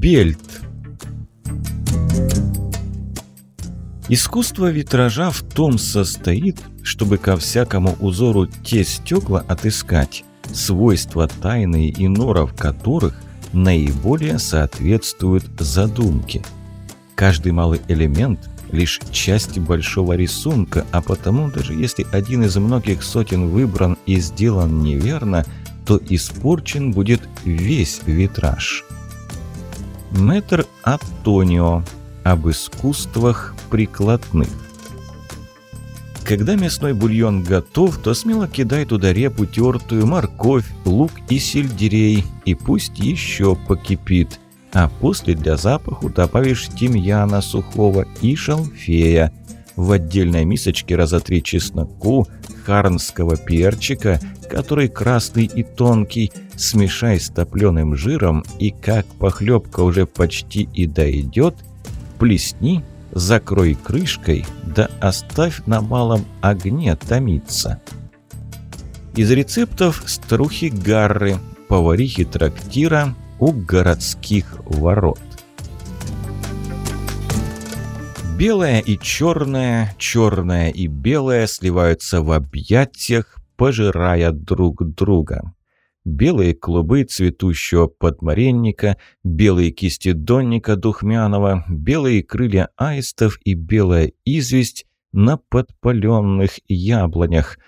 Бельт Искусство витража в том состоит, чтобы ко всякому узору те стекла отыскать, свойства тайные и норов которых наиболее соответствуют задумке. Каждый малый элемент – лишь часть большого рисунка, а потому даже если один из многих сотен выбран и сделан неверно, то испорчен будет весь витраж. Мэтр Антонио об искусствах прикладных. Когда мясной бульон готов, то смело кидай туда репу тертую, морковь, лук и сельдерей, и пусть еще покипит. А после для запаху добавишь тимьяна сухого и шалфея. В отдельной мисочке разотри чесноку, харнского перчика, который красный и тонкий, смешай с топленым жиром и как похлебка уже почти и дойдет – плесни, закрой крышкой, да оставь на малом огне томиться. Из рецептов старухи Гарры, поварихи трактира у городских ворот. Белое и черное, черное и белое сливаются в объятиях, пожирая друг друга белые клубы цветущего подмаренника, белые кисти донника духмяного, белые крылья аистов и белая известь на подпаленных яблонях,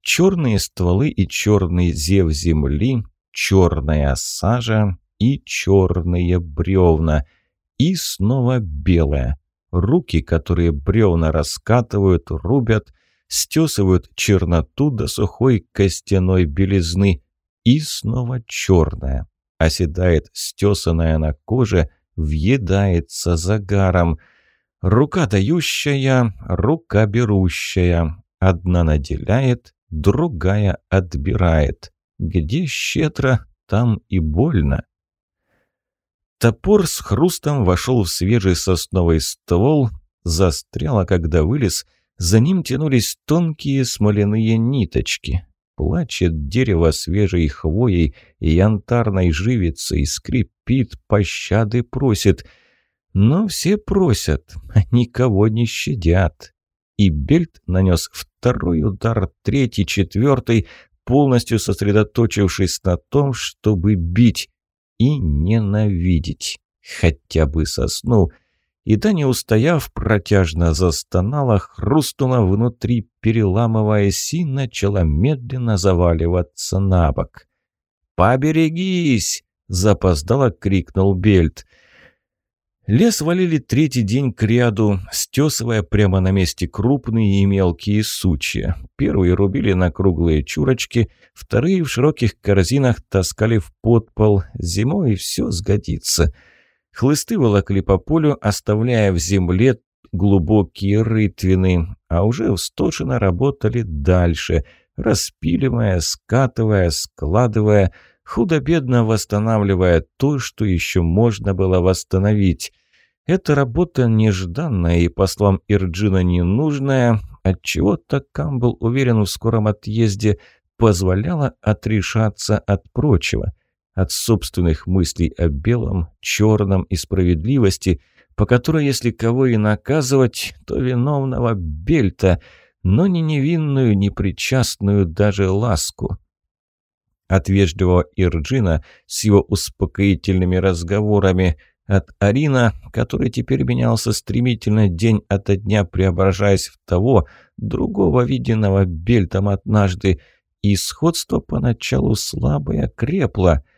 черные стволы и черный зев земли, черная сажа и черные бревна, и снова белая. Руки, которые бревна раскатывают, рубят, стесывают черноту до сухой костяной белизны, и снова черная. Оседает стесанная на коже, въедается загаром. Рука дающая, рука берущая. Одна наделяет, другая отбирает. Где щедро, там и больно. Топор с хрустом вошел в свежий сосновый ствол, застрял, а когда вылез, за ним тянулись тонкие смоляные ниточки. Плачет дерево свежей хвоей и янтарной живицей, скрипит, пощады просит. Но все просят, а никого не щадят. И Бельт нанес второй удар, третий, четвертый, полностью сосредоточившись на том, чтобы бить и ненавидеть. Хотя бы сосну — и та, не устояв, протяжно застонала, хрустнула внутри, переламываясь, и начала медленно заваливаться на бок. «Поберегись!» — запоздало крикнул Бельт. Лес валили третий день к ряду, стесывая прямо на месте крупные и мелкие сучья. Первые рубили на круглые чурочки, вторые в широких корзинах таскали в подпол. Зимой все сгодится — Хлысты волокли по полю, оставляя в земле глубокие рытвины, а уже встошено работали дальше, распиливая, скатывая, складывая, худо-бедно восстанавливая то, что еще можно было восстановить. Эта работа нежданная и, по словам Ирджина, ненужная, отчего-то Камбл уверен в скором отъезде, позволяла отрешаться от прочего от собственных мыслей о белом, черном и справедливости, по которой, если кого и наказывать, то виновного бельта, но не невинную, не причастную даже ласку. От вежливого Ирджина с его успокоительными разговорами, от Арина, который теперь менялся стремительно день ото дня, преображаясь в того, другого виденного бельтом однажды, и сходство поначалу слабое крепло —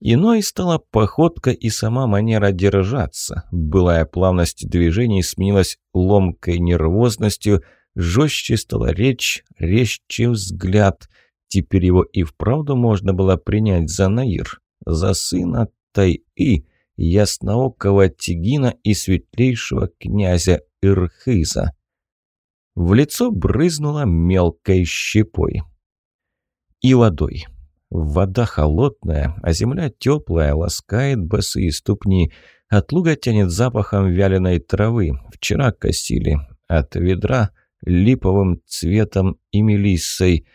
Иной стала походка и сама манера держаться. Былая плавность движений сменилась ломкой нервозностью, жестче стала речь, резче взгляд. Теперь его и вправду можно было принять за Наир, за сына Тай-И, ясноокого Тигина и светлейшего князя Ирхиза. В лицо брызнуло мелкой щепой. И водой. Вода холодная, а земля теплая, ласкает босые ступни. От луга тянет запахом вяленой травы. Вчера косили. От ведра липовым цветом и мелиссой.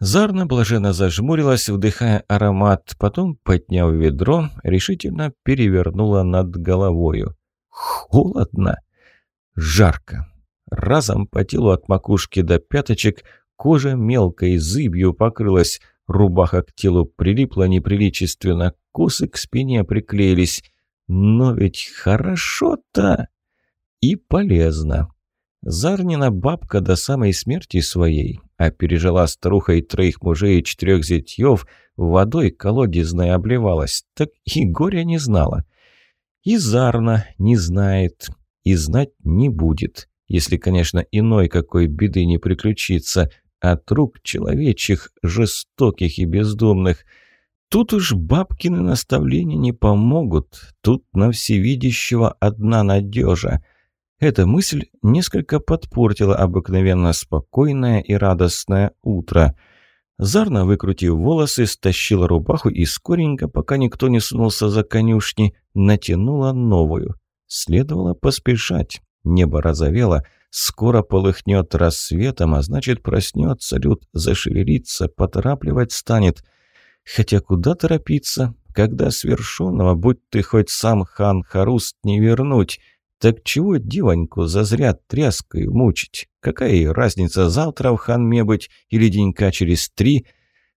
Зарна блаженно зажмурилась, вдыхая аромат, потом, подняв ведро, решительно перевернула над головою. Холодно, жарко. Разом по телу от макушки до пяточек кожа мелкой зыбью покрылась, рубаха к телу прилипла неприличественно, косы к спине приклеились. Но ведь хорошо-то и полезно. Зарнина бабка до самой смерти своей, а пережила старухой троих мужей и четырех зятьев, водой колодезной обливалась, так и горя не знала. И Зарна не знает, и знать не будет, если, конечно, иной какой беды не приключится от рук человечьих, жестоких и бездумных. Тут уж бабкины наставления не помогут, тут на всевидящего одна надежа — эта мысль несколько подпортила обыкновенно спокойное и радостное утро. Зарна, выкрутив волосы, стащила рубаху и скоренько, пока никто не сунулся за конюшни, натянула новую. Следовало поспешать. Небо разовело, скоро полыхнет рассветом, а значит проснется люд, зашевелится, поторапливать станет. Хотя куда торопиться, когда свершенного, будь ты хоть сам хан Харуст, не вернуть — так чего девоньку зазря тряской мучить? Какая ей разница, завтра в ханме быть или денька через три?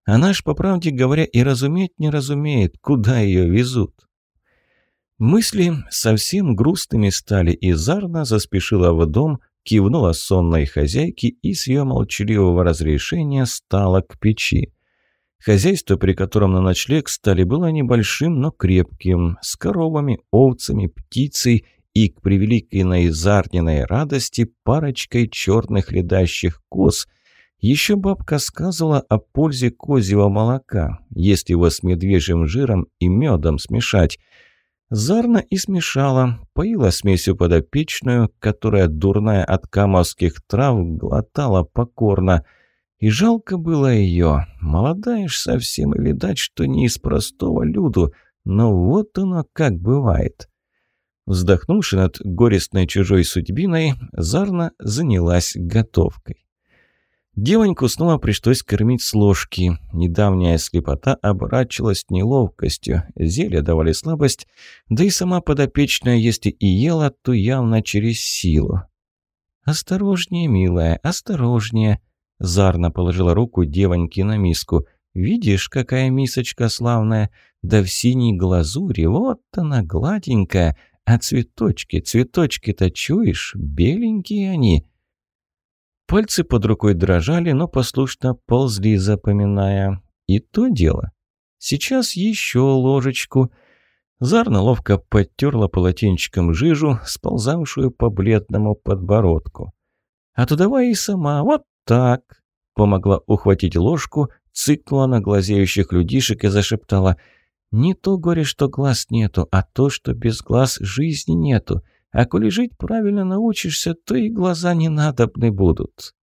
Она ж, по правде говоря, и разуметь не разумеет, куда ее везут. Мысли совсем грустными стали, и Зарна заспешила в дом, кивнула сонной хозяйке и с ее молчаливого разрешения стала к печи. Хозяйство, при котором на ночлег стали, было небольшим, но крепким, с коровами, овцами, птицей и, к превеликой наизарненной радости, парочкой черных ледащих коз. Еще бабка сказывала о пользе козьего молока, если его с медвежьим жиром и медом смешать. Зарна и смешала, поила смесью подопечную, которая, дурная от камовских трав, глотала покорно. И жалко было ее, молодая ж совсем, и видать, что не из простого люду, но вот оно как бывает. Вздохнувши над горестной чужой судьбиной, Зарна занялась готовкой. Девоньку снова пришлось кормить с ложки. Недавняя слепота оборачивалась неловкостью, зелья давали слабость, да и сама подопечная, если и ела, то явно через силу. «Осторожнее, милая, осторожнее!» Зарна положила руку девоньке на миску. «Видишь, какая мисочка славная? Да в синей глазури, вот она, гладенькая!» А цветочки, цветочки-то чуешь? Беленькие они. Пальцы под рукой дрожали, но послушно ползли, запоминая. И то дело. Сейчас еще ложечку. Зарна ловко подтерла полотенчиком жижу, сползавшую по бледному подбородку. «А то давай и сама, вот так!» Помогла ухватить ложку, цикнула на глазеющих людишек и зашептала – не то горе, что глаз нету, а то, что без глаз жизни нету. А коли жить правильно научишься, то и глаза не надобны будут.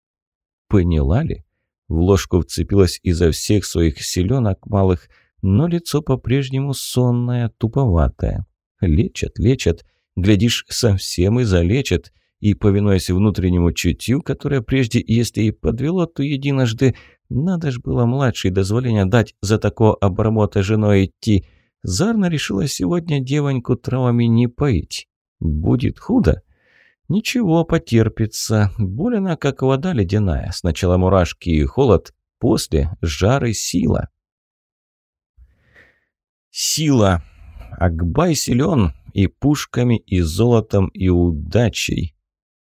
Поняла ли? В ложку вцепилась изо всех своих селенок малых, но лицо по-прежнему сонное, туповатое. Лечат, лечат, глядишь, совсем и залечат. И, повинуясь внутреннему чутью, которое прежде, если и подвело, то единожды надо ж было младшей дозволения дать за такого обормота женой идти. Зарна решила сегодня девоньку травами не поить. Будет худо? Ничего, потерпится. Боль она, как вода ледяная. Сначала мурашки и холод, после жар и сила. Сила. Акбай силен и пушками, и золотом, и удачей.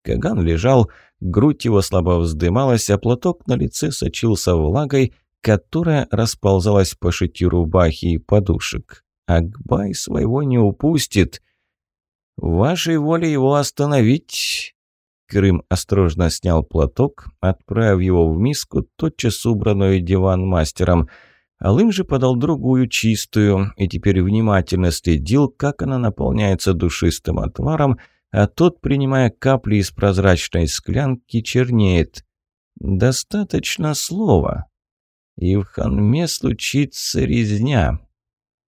Каган лежал, грудь его слабо вздымалась, а платок на лице сочился влагой, которая расползалась по шитью рубахи и подушек. Акбай своего не упустит. «Вашей воле его остановить!» Крым осторожно снял платок, отправив его в миску, тотчас убранную диван-мастером. Алым же подал другую чистую и теперь внимательно следил, как она наполняется душистым отваром, а тот, принимая капли из прозрачной склянки, чернеет. Достаточно слова. И в ханме случится резня.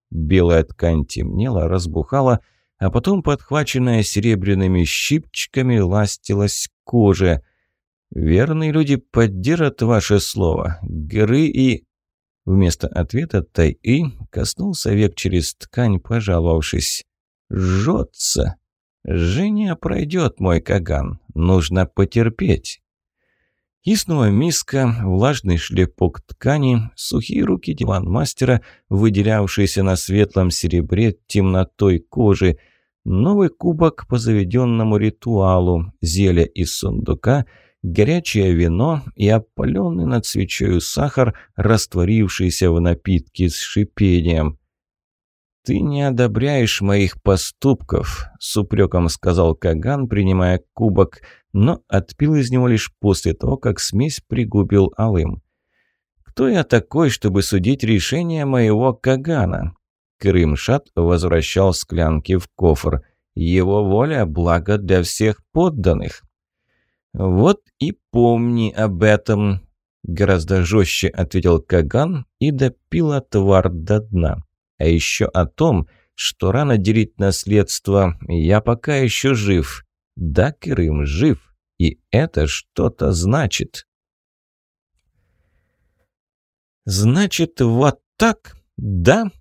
Белая ткань темнела, разбухала, а потом, подхваченная серебряными щипчиками, ластилась к коже. «Верные люди поддержат ваше слово. Гры и...» Вместо ответа Тай-И коснулся век через ткань, пожаловавшись. «Жжется. Жжение пройдет, мой Каган. Нужно потерпеть». И снова миска, влажный шлепок ткани, сухие руки диван-мастера, выделявшиеся на светлом серебре темнотой кожи, новый кубок по заведенному ритуалу, зелье из сундука, горячее вино и опаленный над свечою сахар, растворившийся в напитке с шипением. «Ты не одобряешь моих поступков», — с упреком сказал Каган, принимая кубок, но отпил из него лишь после того, как смесь пригубил алым. «Кто я такой, чтобы судить решение моего Кагана?» Крымшат возвращал склянки в кофр. «Его воля – благо для всех подданных». «Вот и помни об этом», – гораздо жестче ответил Каган и допил отвар до дна а еще о том, что рано делить наследство, я пока еще жив. Да, Крым жив, и это что-то значит. «Значит, вот так? Да?»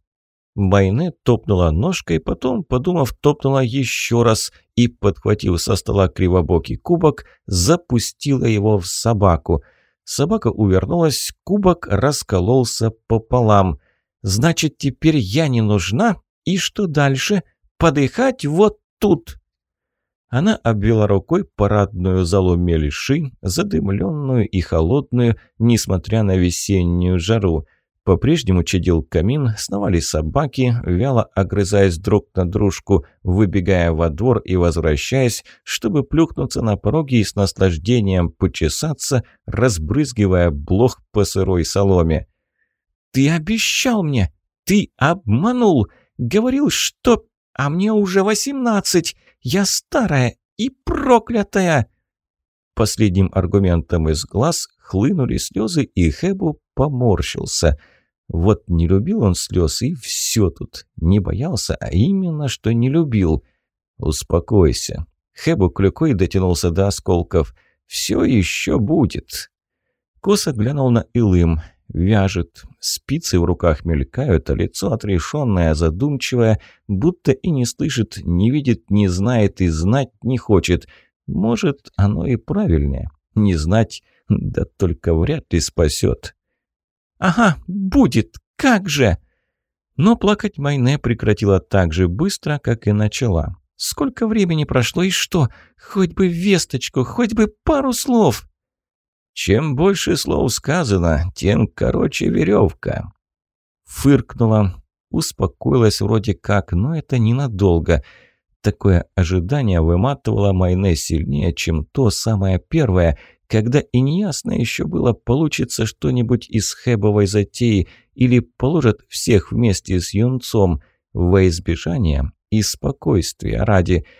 Майне топнула ножкой, потом, подумав, топнула еще раз и, подхватив со стола кривобокий кубок, запустила его в собаку. Собака увернулась, кубок раскололся пополам – Значит, теперь я не нужна? И что дальше? Подыхать вот тут!» Она обвела рукой парадную залу Мелиши, задымленную и холодную, несмотря на весеннюю жару. По-прежнему чадил камин, сновали собаки, вяло огрызаясь друг на дружку, выбегая во двор и возвращаясь, чтобы плюхнуться на пороге и с наслаждением почесаться, разбрызгивая блох по сырой соломе. Ты обещал мне! Ты обманул! Говорил, что... А мне уже восемнадцать! Я старая и проклятая!» Последним аргументом из глаз хлынули слезы, и Хэбу поморщился. Вот не любил он слез, и все тут. Не боялся, а именно, что не любил. «Успокойся». Хэбу клюкой дотянулся до осколков. «Все еще будет». Косо глянул на Илым вяжет. Спицы в руках мелькают, а лицо отрешенное, задумчивое, будто и не слышит, не видит, не знает и знать не хочет. Может, оно и правильнее. Не знать, да только вряд ли спасет. «Ага, будет! Как же!» Но плакать Майне прекратила так же быстро, как и начала. «Сколько времени прошло и что? Хоть бы весточку, хоть бы пару слов!» Чем больше слов сказано, тем короче веревка. Фыркнула, успокоилась вроде как, но это ненадолго. Такое ожидание выматывало Майне сильнее, чем то самое первое, когда и неясно еще было, получится что-нибудь из хэбовой затеи или положат всех вместе с юнцом во избежание и спокойствия ради –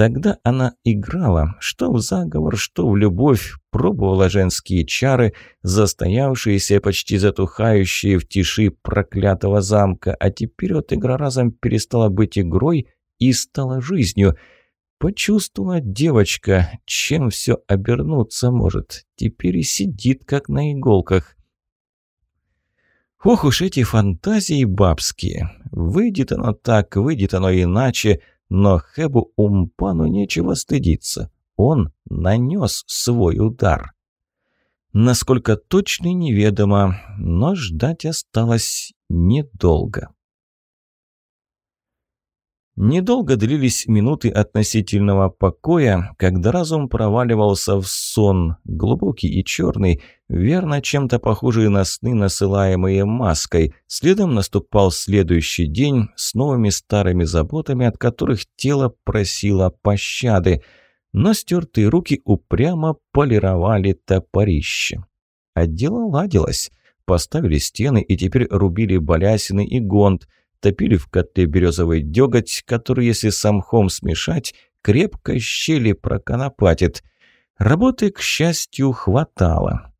Тогда она играла, что в заговор, что в любовь, пробовала женские чары, застоявшиеся, почти затухающие в тиши проклятого замка, а теперь вот игра разом перестала быть игрой и стала жизнью. Почувствовала девочка, чем все обернуться может. Теперь и сидит, как на иголках. Ох уж эти фантазии бабские. Выйдет оно так, выйдет оно иначе — но Хэбу Умпану нечего стыдиться. Он нанес свой удар. Насколько точно неведомо, но ждать осталось недолго. Недолго длились минуты относительного покоя, когда разум проваливался в сон, глубокий и черный, верно чем-то похожий на сны, насылаемые маской. Следом наступал следующий день с новыми старыми заботами, от которых тело просило пощады. Но стертые руки упрямо полировали топорище. А дело ладилось. Поставили стены и теперь рубили балясины и гонт – топили в котле березовый деготь, который, если с мхом смешать, крепко щели проконопатит. Работы, к счастью, хватало.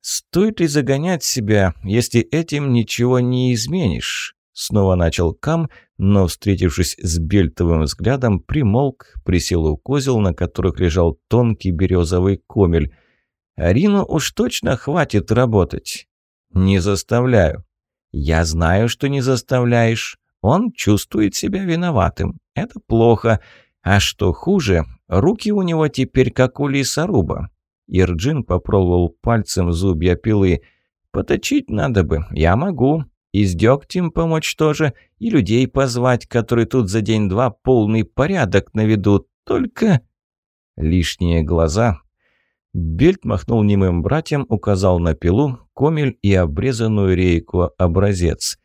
«Стоит ли загонять себя, если этим ничего не изменишь?» Снова начал Кам, но, встретившись с бельтовым взглядом, примолк, присел у козел, на которых лежал тонкий березовый комель. «Арину уж точно хватит работать». «Не заставляю». «Я знаю, что не заставляешь. Он чувствует себя виноватым. Это плохо. А что хуже, руки у него теперь как у лесоруба». Ирджин попробовал пальцем зубья пилы. «Поточить надо бы. Я могу. И с дегтем помочь тоже, и людей позвать, которые тут за день-два полный порядок наведут. Только лишние глаза. Бельт махнул немым братьям, указал на пилу, комель и обрезанную рейку образец.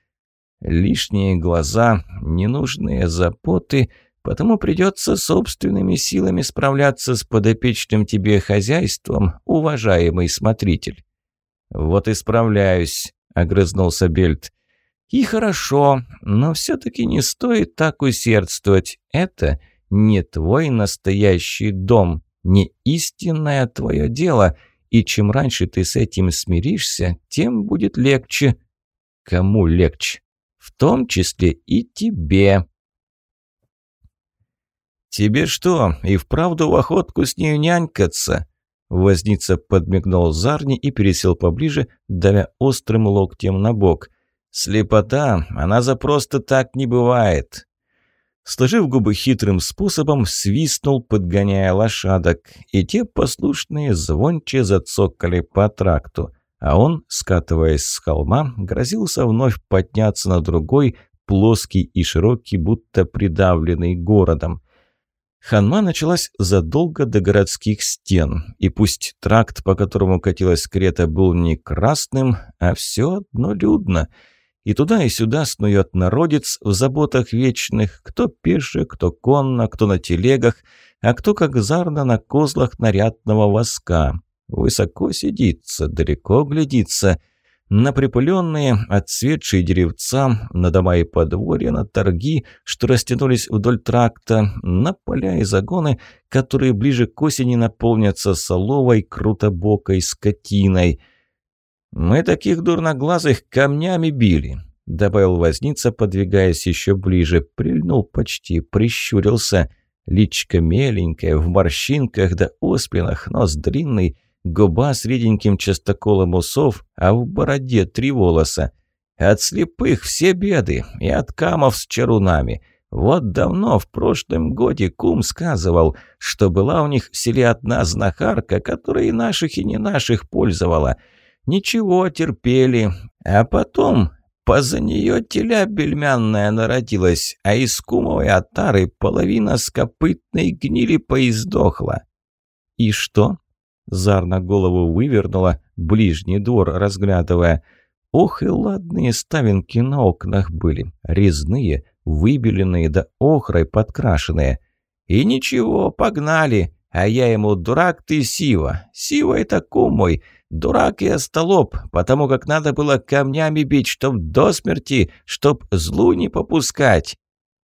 Лишние глаза, ненужные запоты, потому придется собственными силами справляться с подопечным тебе хозяйством, уважаемый смотритель. «Вот и справляюсь», — огрызнулся Бельт. «И хорошо, но все-таки не стоит так усердствовать. Это не твой настоящий дом, не истинное твое дело, и чем раньше ты с этим смиришься, тем будет легче». «Кому легче?» «В том числе и тебе». «Тебе что, и вправду в охотку с нею нянькаться?» Возница подмигнул Зарни и пересел поближе, давя острым локтем на бок. «Слепота, она за просто так не бывает!» Сложив губы хитрым способом, свистнул, подгоняя лошадок, и те послушные звонче зацокали по тракту, а он, скатываясь с холма, грозился вновь подняться на другой, плоский и широкий, будто придавленный городом. Ханма началась задолго до городских стен, и пусть тракт, по которому катилась крета, был не красным, а все одно людно. И туда и сюда снует народец в заботах вечных, кто пеше, кто конно, кто на телегах, а кто как зарно на козлах нарядного воска. Высоко сидится, далеко глядится — на припыленные, отцветшие деревца, на дома и подворья, на торги, что растянулись вдоль тракта, на поля и загоны, которые ближе к осени наполнятся соловой, крутобокой скотиной. «Мы таких дурноглазых камнями били», — добавил возница, подвигаясь еще ближе, прильнул почти, прищурился. Личка меленькая, в морщинках да оспинах, нос длинный — губа с реденьким частоколом усов, а в бороде три волоса. От слепых все беды, и от камов с чарунами. Вот давно, в прошлом годе, кум сказывал, что была у них в селе одна знахарка, которая и наших, и не наших пользовала. Ничего, терпели. А потом поза нее теля бельмянная народилась, а из кумовой отары половина скопытной гнили поиздохла. «И что?» Зар на голову вывернула, ближний двор разглядывая. Ох и ладные ставинки на окнах были, резные, выбеленные да охрой подкрашенные. И ничего, погнали, а я ему дурак ты Сива. Сива это кум мой, дурак и остолоп, потому как надо было камнями бить, чтоб до смерти, чтоб злу не попускать.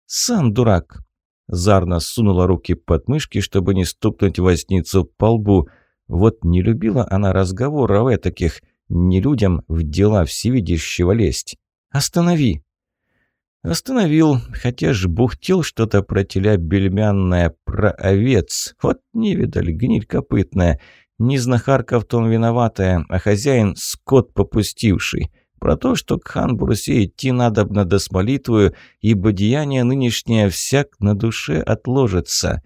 Сам дурак. Зарна сунула руки под мышки, чтобы не стукнуть возницу по лбу – вот не любила она разговоров таких, не людям в дела всевидящего лезть. «Останови!» Остановил, хотя ж бухтел что-то про теля бельмянное, про овец. Вот не видали, гниль копытная. Не знахарка в том виноватая, а хозяин — скот попустивший. Про то, что к Ханбурсе идти надобно до смолитвую, ибо деяние нынешнее всяк на душе отложится.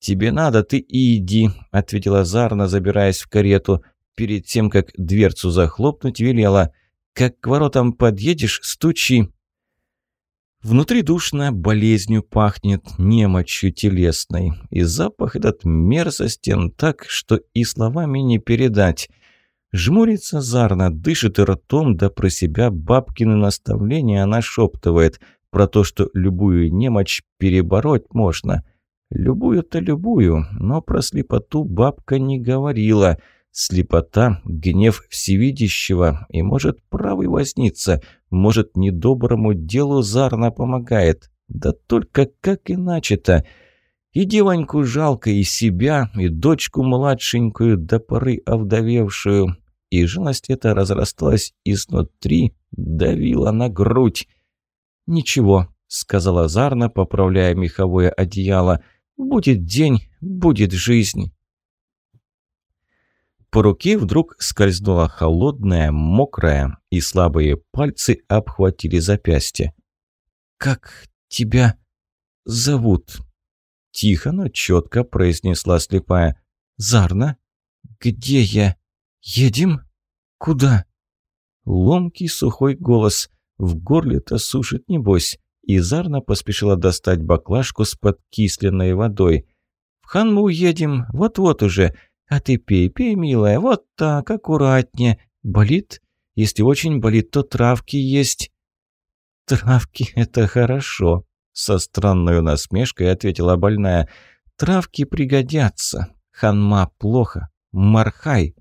«Тебе надо, ты и иди», — ответила Зарна, забираясь в карету. Перед тем, как дверцу захлопнуть, велела. «Как к воротам подъедешь, стучи». Внутри душно болезнью пахнет, немочью телесной. И запах этот мерзостен так, что и словами не передать. Жмурится Зарна, дышит ртом, да про себя бабкины наставления она шептывает. Про то, что любую немочь перебороть можно. Любую-то любую, но про слепоту бабка не говорила. Слепота — гнев всевидящего, и, может, правый возниться, может, недоброму делу зарно помогает. Да только как иначе-то? И девоньку жалко, и себя, и дочку младшенькую, до поры овдовевшую. И жалость эта разрасталась изнутри, давила на грудь. «Ничего», сказала Зарна, поправляя меховое одеяло. «Будет день, будет жизнь». По руке вдруг скользнула холодная, мокрая, и слабые пальцы обхватили запястье. «Как тебя зовут?» Тихо, но четко произнесла слепая. «Зарна? Где я? Едем? Куда?» Ломкий сухой голос. В горле-то сушит, небось. И Зарна поспешила достать баклажку с подкисленной водой. «В хан мы уедем, вот-вот уже. А ты пей, пей, милая, вот так, аккуратнее. Болит? Если очень болит, то травки есть». «Травки — это хорошо», — со странной насмешкой ответила больная. «Травки пригодятся. Ханма плохо. Мархай».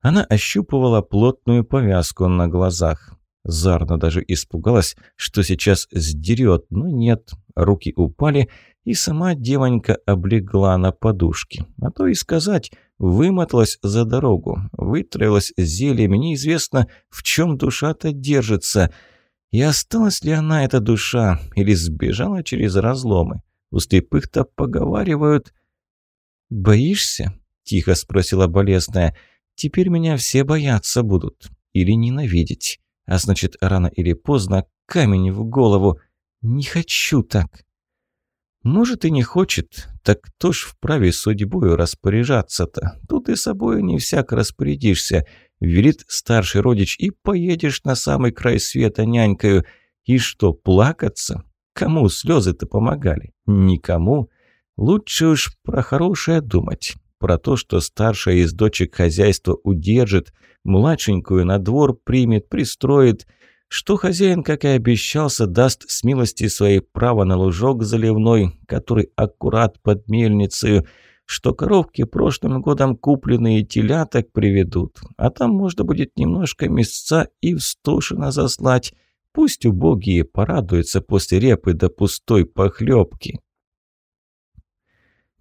Она ощупывала плотную повязку на глазах. Зарна даже испугалась, что сейчас сдерет, но нет. Руки упали, и сама девонька облегла на подушке. А то и сказать, вымоталась за дорогу, вытравилась зельями, неизвестно, в чем душа-то держится. И осталась ли она, эта душа, или сбежала через разломы? У слепых-то поговаривают. «Боишься?» – тихо спросила болезная. «Теперь меня все бояться будут. Или ненавидеть. А значит, рано или поздно камень в голову. Не хочу так». Может и не хочет, так кто ж вправе судьбою распоряжаться-то? Тут и собою не всяк распорядишься. Велит старший родич и поедешь на самый край света нянькою. И что, плакаться? Кому слезы-то помогали? Никому. Лучше уж про хорошее думать. Про то, что старшая из дочек хозяйства удержит, младшенькую на двор примет, пристроит – что хозяин, как и обещался, даст с милости своей право на лужок заливной, который аккурат под мельницей, что коровки прошлым годом купленные теляток приведут, а там можно будет немножко мясца и в стошино заслать. Пусть убогие порадуются после репы до пустой похлебки.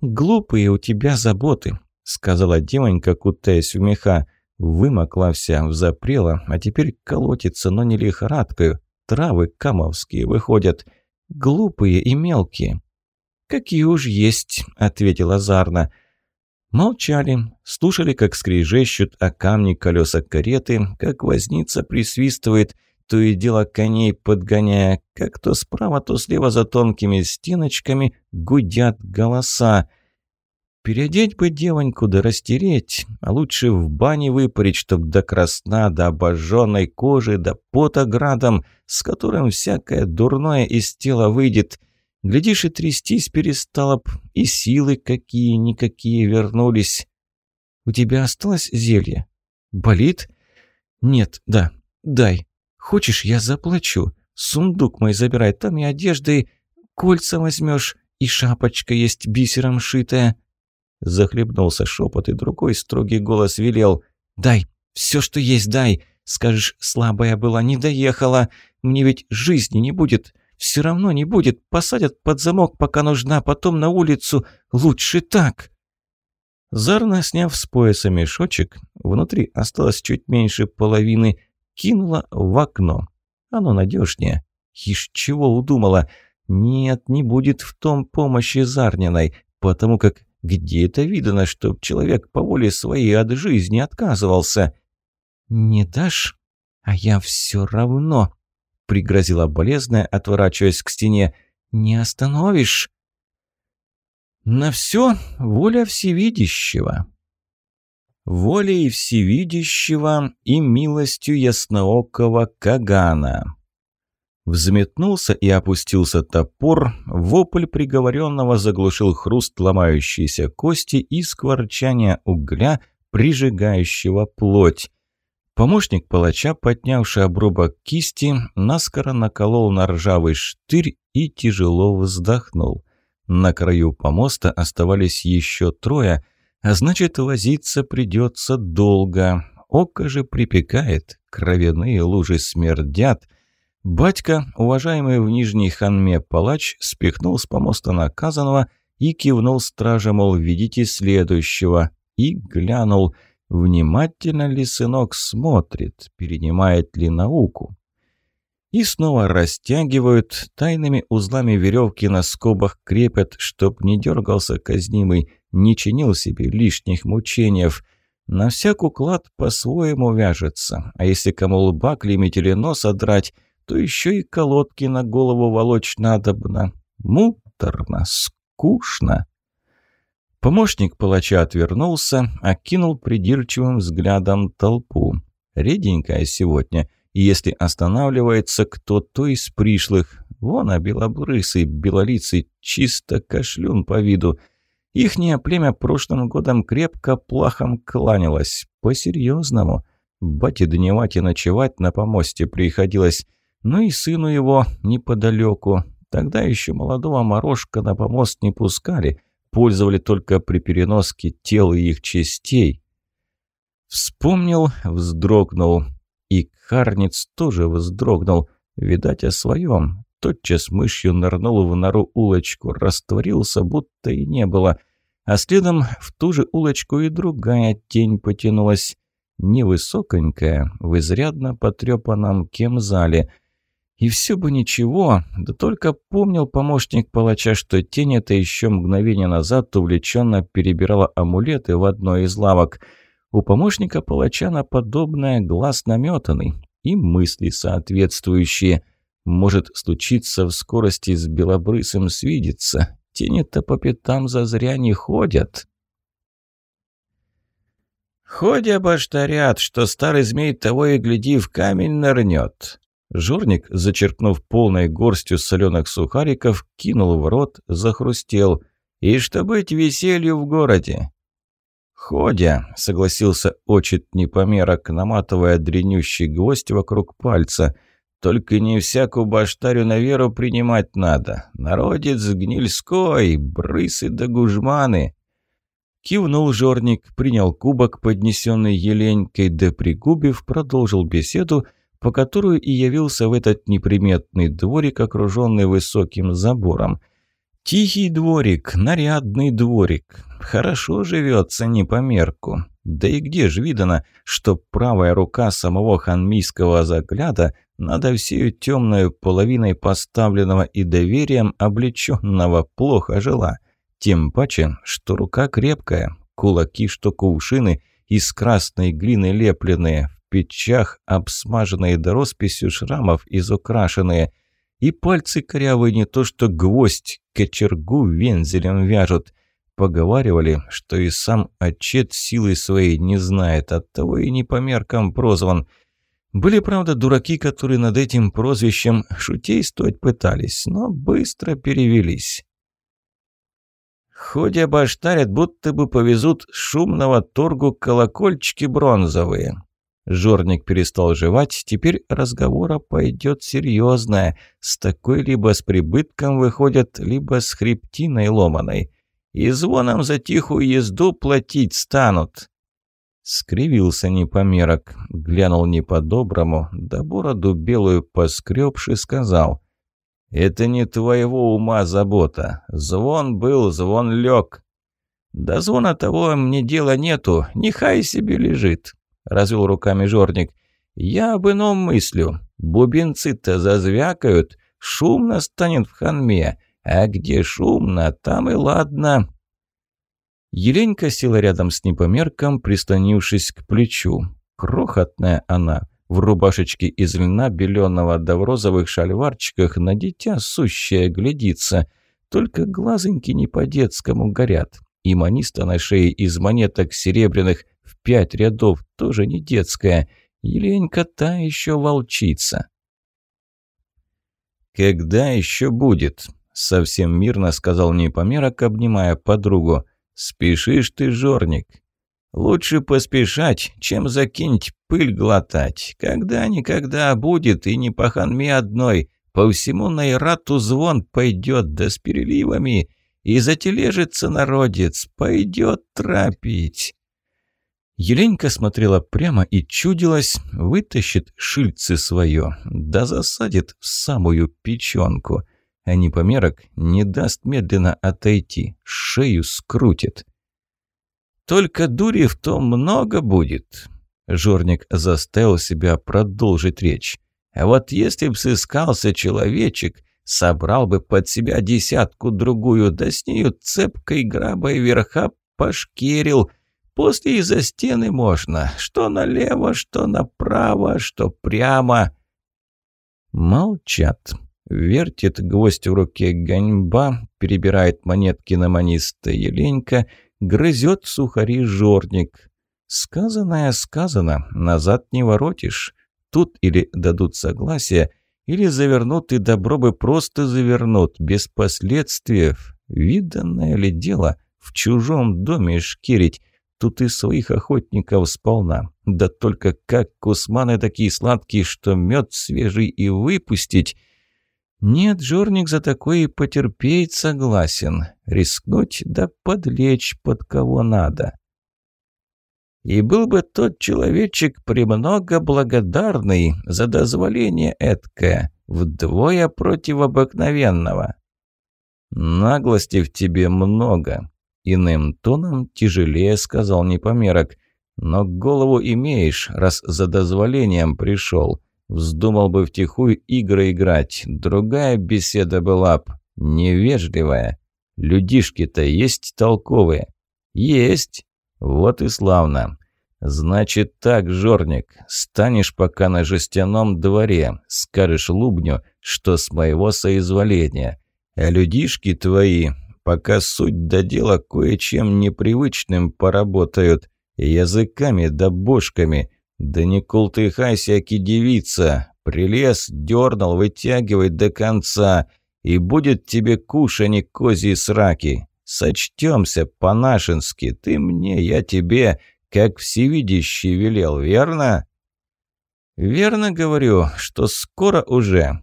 «Глупые у тебя заботы», — сказала девонька, кутаясь в меха. Вымокла вся, взапрела, а теперь колотится, но не лихорадкою. Травы камовские выходят. Глупые и мелкие. «Какие уж есть», — ответила Зарна. Молчали, слушали, как скрежещут о камни колеса кареты, как возница присвистывает, то и дело коней подгоняя, как то справа, то слева за тонкими стеночками гудят голоса — Переодеть бы девоньку да растереть, а лучше в бане выпарить, чтоб до красна, до обожженной кожи, до пота градом, с которым всякое дурное из тела выйдет. Глядишь, и трястись перестала б, и силы какие-никакие вернулись. У тебя осталось зелье? Болит? Нет, да, дай. Хочешь, я заплачу. Сундук мой забирай, там и одежда, и кольца возьмешь, и шапочка есть бисером шитая. Захлебнулся шепот, и другой строгий голос велел. «Дай, все, что есть, дай. Скажешь, слабая была, не доехала. Мне ведь жизни не будет. Все равно не будет. Посадят под замок, пока нужна, потом на улицу. Лучше так». Зарна, сняв с пояса мешочек, внутри осталось чуть меньше половины, кинула в окно. Оно надежнее. Ишь, чего удумала? Нет, не будет в том помощи Зарниной, потому как где это видано, чтоб человек по воле своей от жизни отказывался? «Не дашь? А я все равно», — пригрозила болезная, отворачиваясь к стене. «Не остановишь?» «На все воля всевидящего». Волей всевидящего и милостью ясноокого Кагана. Взметнулся и опустился топор, вопль приговоренного заглушил хруст ломающейся кости и скворчание угля, прижигающего плоть. Помощник палача, поднявший обрубок кисти, наскоро наколол на ржавый штырь и тяжело вздохнул. На краю помоста оставались еще трое, а значит, возиться придется долго. Око же припекает, кровяные лужи смердят — Батька, уважаемый в Нижней Ханме палач, спихнул с помоста наказанного и кивнул стража, мол, видите следующего, и глянул, внимательно ли сынок смотрит, перенимает ли науку. И снова растягивают, тайными узлами веревки на скобах крепят, чтоб не дергался казнимый, не чинил себе лишних мучениев. На всяк уклад по-своему вяжется, а если кому лба клеймить или нос одрать, то еще и колодки на голову волочь надобно. Муторно, скучно. Помощник палача отвернулся, окинул придирчивым взглядом толпу. Реденькая сегодня, и если останавливается кто-то из пришлых, вон, а белобрысый, белолицый, чисто кашлюн по виду. Ихнее племя прошлым годом крепко плахом кланялось, по-серьезному. Бате дневать и ночевать на помосте приходилось, ну и сыну его неподалеку. Тогда еще молодого морожка на помост не пускали, пользовали только при переноске тел и их частей. Вспомнил, вздрогнул. И Харниц тоже вздрогнул. Видать, о своем. Тотчас мышью нырнул в нору улочку, растворился, будто и не было. А следом в ту же улочку и другая тень потянулась. Невысоконькая, в изрядно потрепанном кемзале. И все бы ничего, да только помнил помощник палача, что тень это еще мгновение назад увлеченно перебирала амулеты в одной из лавок – у помощника палача на подобное глаз наметанный и мысли соответствующие. Может случиться в скорости с белобрысым свидеться. Тени-то по пятам зазря не ходят. «Ходя баштарят, что старый змей того и гляди в камень нырнет». Жорник, зачерпнув полной горстью соленых сухариков, кинул в рот, захрустел. «И что быть веселью в городе? «Ходя», — согласился очит непомерок, наматывая дренющий гвоздь вокруг пальца. «Только не всякую баштарю на веру принимать надо. Народец гнильской, брысы да гужманы». Кивнул жорник, принял кубок, поднесенный Еленькой, да пригубив, продолжил беседу, по которую и явился в этот неприметный дворик, окруженный высоким забором. Тихий дворик, нарядный дворик. Хорошо живется не по мерку. Да и где ж видано, что правая рука самого ханмийского загляда надо всею темной половиной поставленного и доверием облеченного плохо жила. Тем паче, что рука крепкая, кулаки, что кувшины, из красной глины лепленные, в печах обсмаженные до росписью шрамов изукрашенные – и пальцы корявые не то что гвоздь, кочергу вензелем вяжут. Поговаривали, что и сам отчет силы своей не знает, оттого и не по меркам прозван. Были, правда, дураки, которые над этим прозвищем шутействовать пытались, но быстро перевелись. Ходя баштарят, будто бы повезут шумного торгу колокольчики бронзовые. Жорник перестал жевать, теперь разговора пойдет серьезное. С такой либо с прибытком выходят, либо с хребтиной ломаной. И звоном за тихую езду платить станут. Скривился непомерок, глянул не по-доброму, да бороду белую поскребши сказал. «Это не твоего ума забота. Звон был, звон лег. До звона того мне дела нету, нехай себе лежит. — развел руками жорник. «Я об ином мыслю. Бубенцы-то зазвякают, шумно станет в ханме, а где шумно, там и ладно». Еленька села рядом с непомерком, прислонившись к плечу. Крохотная она, в рубашечке из льна беленого да в розовых шальварчиках на дитя сущая глядится. Только глазоньки не по-детскому горят. И маниста на шее из монеток серебряных в пять рядов, тоже не детская. Еленька та еще волчица. «Когда еще будет?» — совсем мирно сказал Непомерок, обнимая подругу. «Спешишь ты, жорник. Лучше поспешать, чем закинуть пыль глотать. Когда-никогда будет, и не по ханме одной. По всему Найрату звон пойдет, да с переливами. И затележится народец, пойдет трапить». Еленька смотрела прямо и чудилась, вытащит шильцы свое, да засадит в самую печенку. А непомерок не даст медленно отойти, шею скрутит. «Только дури в том много будет», — Жорник заставил себя продолжить речь. А вот если б сыскался человечек, собрал бы под себя десятку-другую, да с нею цепкой грабой верха пошкерил. После и за стены можно, что налево, что направо, что прямо. Молчат. Вертит гвоздь в руке гоньба, перебирает монетки на маниста Еленька, грызет сухари жорник. Сказанное сказано, назад не воротишь. Тут или дадут согласие, или завернут и добро бы просто завернут, без последствий. Виданное ли дело в чужом доме шкерить? Тут и своих охотников сполна. Да только как кусманы такие сладкие, что мед свежий и выпустить. Нет, жорник за такое и потерпеть согласен. Рискнуть да подлечь под кого надо. И был бы тот человечек премного благодарный за дозволение эткое, вдвое против обыкновенного. Наглости в тебе много, Иным тоном тяжелее сказал непомерок. «Но голову имеешь, раз за дозволением пришел. Вздумал бы втихую игры играть. Другая беседа была б невежливая. Людишки-то есть толковые?» «Есть. Вот и славно. Значит так, Жорник, станешь пока на жестяном дворе, скажешь Лубню, что с моего соизволения. А людишки твои пока суть до дела кое-чем непривычным поработают. Языками да бошками. Да не култыхайся, аки девица. Прилез, дернул, вытягивай до конца. И будет тебе кушани козьи сраки. Сочтемся по-нашенски. Ты мне, я тебе, как всевидящий велел, верно? Верно говорю, что скоро уже.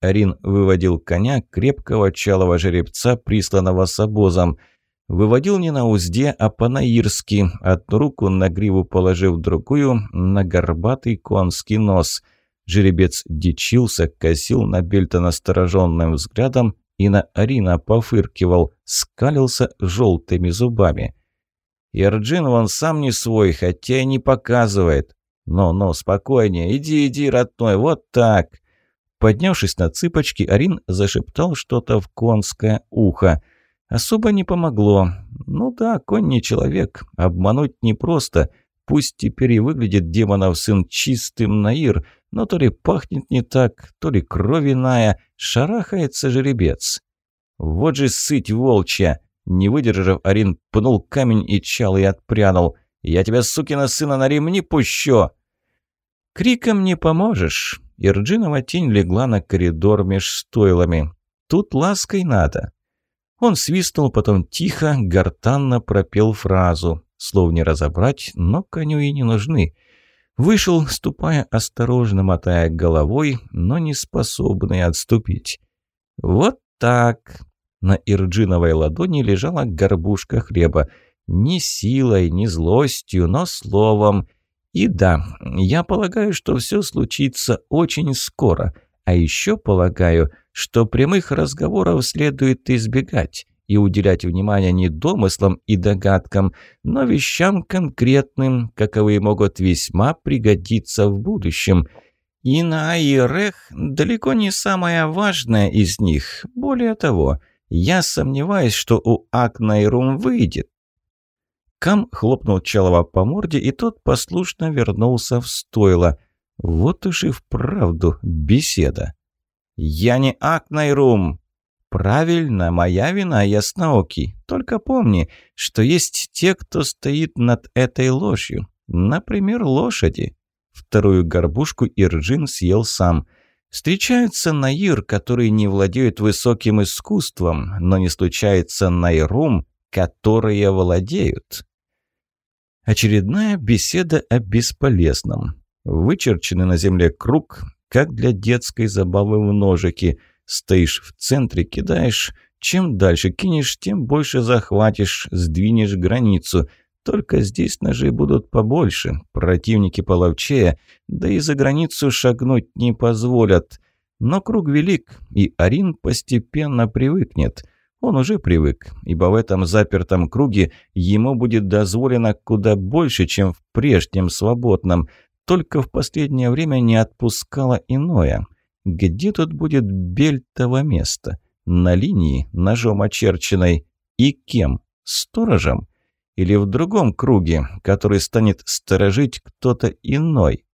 Арин выводил коня, крепкого чалого жеребца, присланного с обозом. Выводил не на узде, а по-наирски, одну руку на гриву положив другую, на горбатый конский нос. Жеребец дичился, косил на Бельта настороженным взглядом и на Арина пофыркивал, скалился желтыми зубами. Ярджин вон сам не свой, хотя и не показывает. «Ну-ну, спокойнее, иди, иди, родной, вот так!» Поднявшись на цыпочки, Арин зашептал что-то в конское ухо. Особо не помогло. Ну да, конь не человек, обмануть непросто. Пусть теперь и выглядит демонов сын чистым наир, но то ли пахнет не так, то ли кровь иная, шарахается жеребец. Вот же сыть волчья! Не выдержав, Арин пнул камень и чал и отпрянул. «Я тебя, сукина сына, на ремни пущу!» «Криком не поможешь!» Ирджинова тень легла на коридор меж стойлами. «Тут лаской надо». Он свистнул, потом тихо, гортанно пропел фразу. Слов не разобрать, но коню и не нужны. Вышел, ступая осторожно, мотая головой, но не способный отступить. «Вот так!» На Ирджиновой ладони лежала горбушка хлеба. Ни силой, ни злостью, но словом. И да, я полагаю, что все случится очень скоро. А еще полагаю, что прямых разговоров следует избегать и уделять внимание не домыслам и догадкам, но вещам конкретным, каковые могут весьма пригодиться в будущем. И на Айрех далеко не самое важное из них. Более того, я сомневаюсь, что у Акнайрум выйдет. Кам хлопнул Чалова по морде, и тот послушно вернулся в стойло. Вот уж и вправду беседа. «Я не Акнайрум!» «Правильно, моя вина, ясноокий. Только помни, что есть те, кто стоит над этой ложью. Например, лошади». Вторую горбушку Ирджин съел сам. Встречаются наир, которые не владеют высоким искусством, но не случается найрум, которые владеют. Очередная беседа о бесполезном. Вычерченный на земле круг, как для детской забавы в ножики. Стоишь в центре, кидаешь. Чем дальше кинешь, тем больше захватишь, сдвинешь границу. Только здесь ножи будут побольше, противники половчее, да и за границу шагнуть не позволят. Но круг велик, и Арин постепенно привыкнет – он уже привык, ибо в этом запертом круге ему будет дозволено куда больше, чем в прежнем свободном. только в последнее время не отпускало иное. Где тут будет бельтово место? На линии, ножом очерченной. И кем? Сторожем? Или в другом круге, который станет сторожить кто-то иной?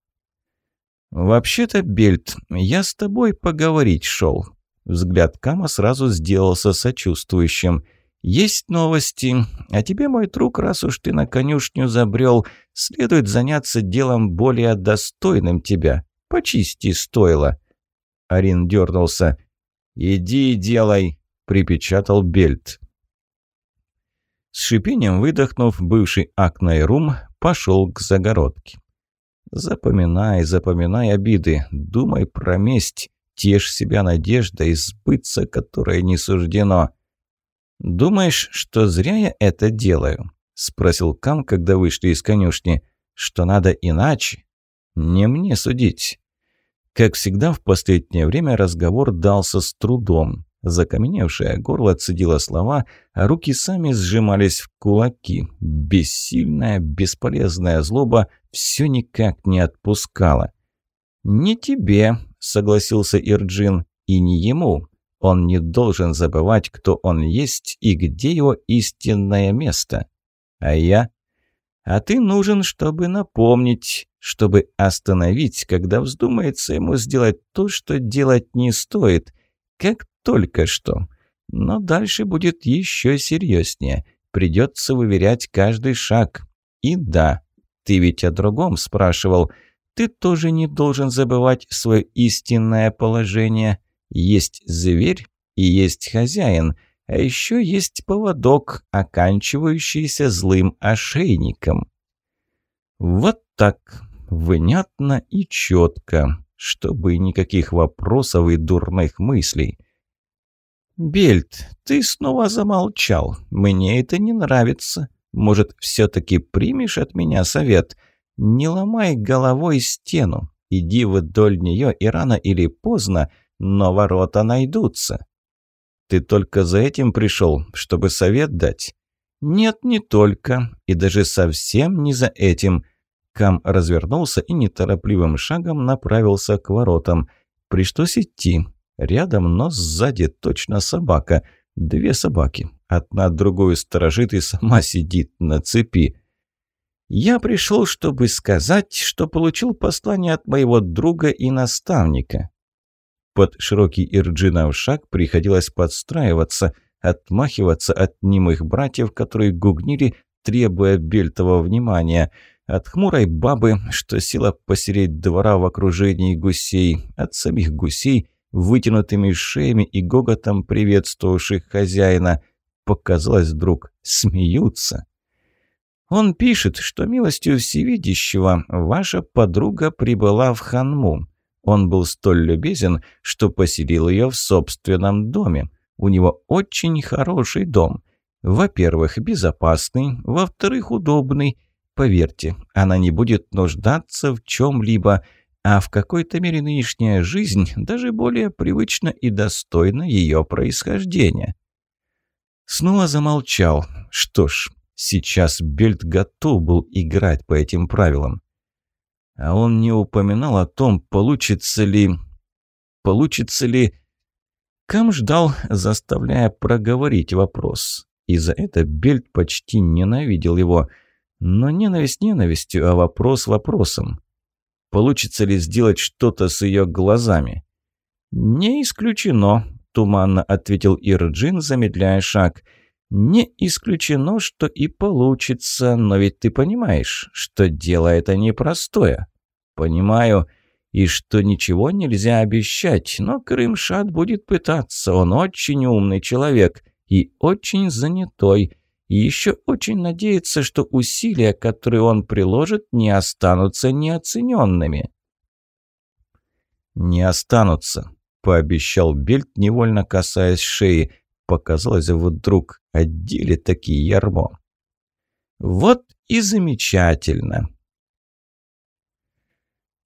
«Вообще-то, Бельт, я с тобой поговорить шел». Взгляд Кама сразу сделался сочувствующим – «Есть новости. А тебе, мой друг, раз уж ты на конюшню забрел, следует заняться делом более достойным тебя. Почисти стоило». Арин дернулся. «Иди и делай», — припечатал Бельт. С шипением выдохнув, бывший Акнайрум пошел к загородке. «Запоминай, запоминай обиды, думай про месть, тешь себя надеждой, сбыться которой не суждено». «Думаешь, что зря я это делаю?» – спросил Кам, когда вышли из конюшни. «Что надо иначе?» «Не мне судить». Как всегда, в последнее время разговор дался с трудом. Закаменевшее горло цедило слова, а руки сами сжимались в кулаки. Бессильная, бесполезная злоба все никак не отпускала. «Не тебе», — согласился Ирджин, — «и не ему. Он не должен забывать, кто он есть и где его истинное место. А я? А ты нужен, чтобы напомнить, чтобы остановить, когда вздумается ему сделать то, что делать не стоит, как только что. Но дальше будет еще серьезнее. Придется выверять каждый шаг. И да, ты ведь о другом спрашивал. Ты тоже не должен забывать свое истинное положение – есть зверь и есть хозяин, а еще есть поводок, оканчивающийся злым ошейником. Вот так, внятно и четко, чтобы никаких вопросов и дурных мыслей. «Бельт, ты снова замолчал. Мне это не нравится. Может, все-таки примешь от меня совет? Не ломай головой стену. Иди вдоль нее, и рано или поздно но ворота найдутся. Ты только за этим пришел, чтобы совет дать? Нет, не только, и даже совсем не за этим. Кам развернулся и неторопливым шагом направился к воротам. Пришлось идти. Рядом, но сзади точно собака. Две собаки. Одна другую сторожит и сама сидит на цепи. Я пришел, чтобы сказать, что получил послание от моего друга и наставника. Под широкий Ирджинов шаг приходилось подстраиваться, отмахиваться от немых братьев, которые гугнили, требуя бельтового внимания. От хмурой бабы, что села посереть двора в окружении гусей, от самих гусей, вытянутыми шеями и гоготом приветствовавших хозяина. Показалось вдруг, смеются. Он пишет, что милостью всевидящего ваша подруга прибыла в Ханму. Он был столь любезен, что поселил ее в собственном доме. У него очень хороший дом. Во-первых, безопасный, во-вторых, удобный. Поверьте, она не будет нуждаться в чем-либо, а в какой-то мере нынешняя жизнь даже более привычна и достойна ее происхождения. Снова замолчал. Что ж, сейчас Бельт готов был играть по этим правилам. А он не упоминал о том, получится ли... Получится ли... Кам ждал, заставляя проговорить вопрос. И за это Бельт почти ненавидел его. Но ненависть ненавистью, а вопрос вопросом. Получится ли сделать что-то с ее глазами? «Не исключено», – туманно ответил Ирджин, замедляя шаг – «Не исключено, что и получится, но ведь ты понимаешь, что дело это непростое». «Понимаю, и что ничего нельзя обещать, но Крымшат будет пытаться, он очень умный человек и очень занятой, и еще очень надеется, что усилия, которые он приложит, не останутся неоцененными». «Не останутся», – пообещал Бельт, невольно касаясь шеи. Показалось вдруг, одели такие ярмо. «Вот и замечательно!»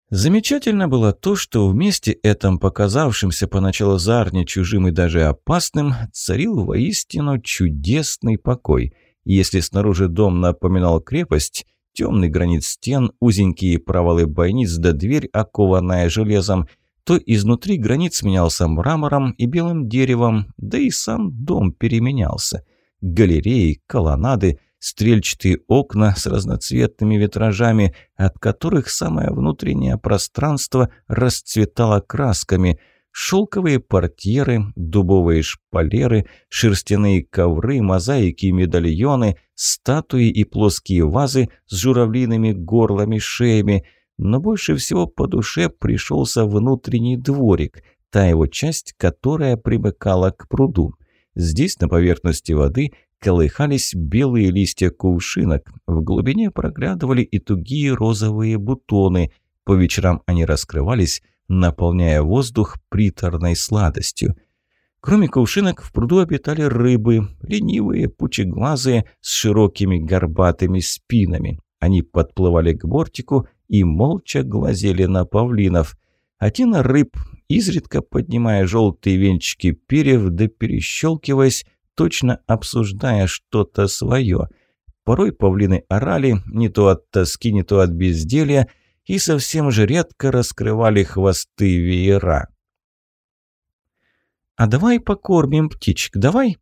Замечательно было то, что в месте этом, показавшемся поначалу Зарне чужим и даже опасным, царил воистину чудесный покой. Если снаружи дом напоминал крепость, темный гранит стен, узенькие провалы бойниц да дверь, окованная железом, то изнутри гранит сменялся мрамором и белым деревом, да и сам дом переменялся. Галереи, колоннады, стрельчатые окна с разноцветными витражами, от которых самое внутреннее пространство расцветало красками – Шелковые портьеры, дубовые шпалеры, шерстяные ковры, мозаики и медальоны, статуи и плоские вазы с журавлиными горлами, шеями. Но больше всего по душе пришелся внутренний дворик, та его часть, которая примыкала к пруду. Здесь на поверхности воды колыхались белые листья кувшинок, в глубине проглядывали и тугие розовые бутоны. По вечерам они раскрывались, наполняя воздух приторной сладостью. Кроме кувшинок в пруду обитали рыбы, ленивые, пучеглазые, с широкими горбатыми спинами. Они подплывали к бортику и молча глазели на павлинов. Один рыб, изредка поднимая желтые венчики перьев да перещелкиваясь, точно обсуждая что-то свое. Порой павлины орали, не то от тоски, не то от безделья, и совсем же редко раскрывали хвосты веера. «А давай покормим птичек, давай!»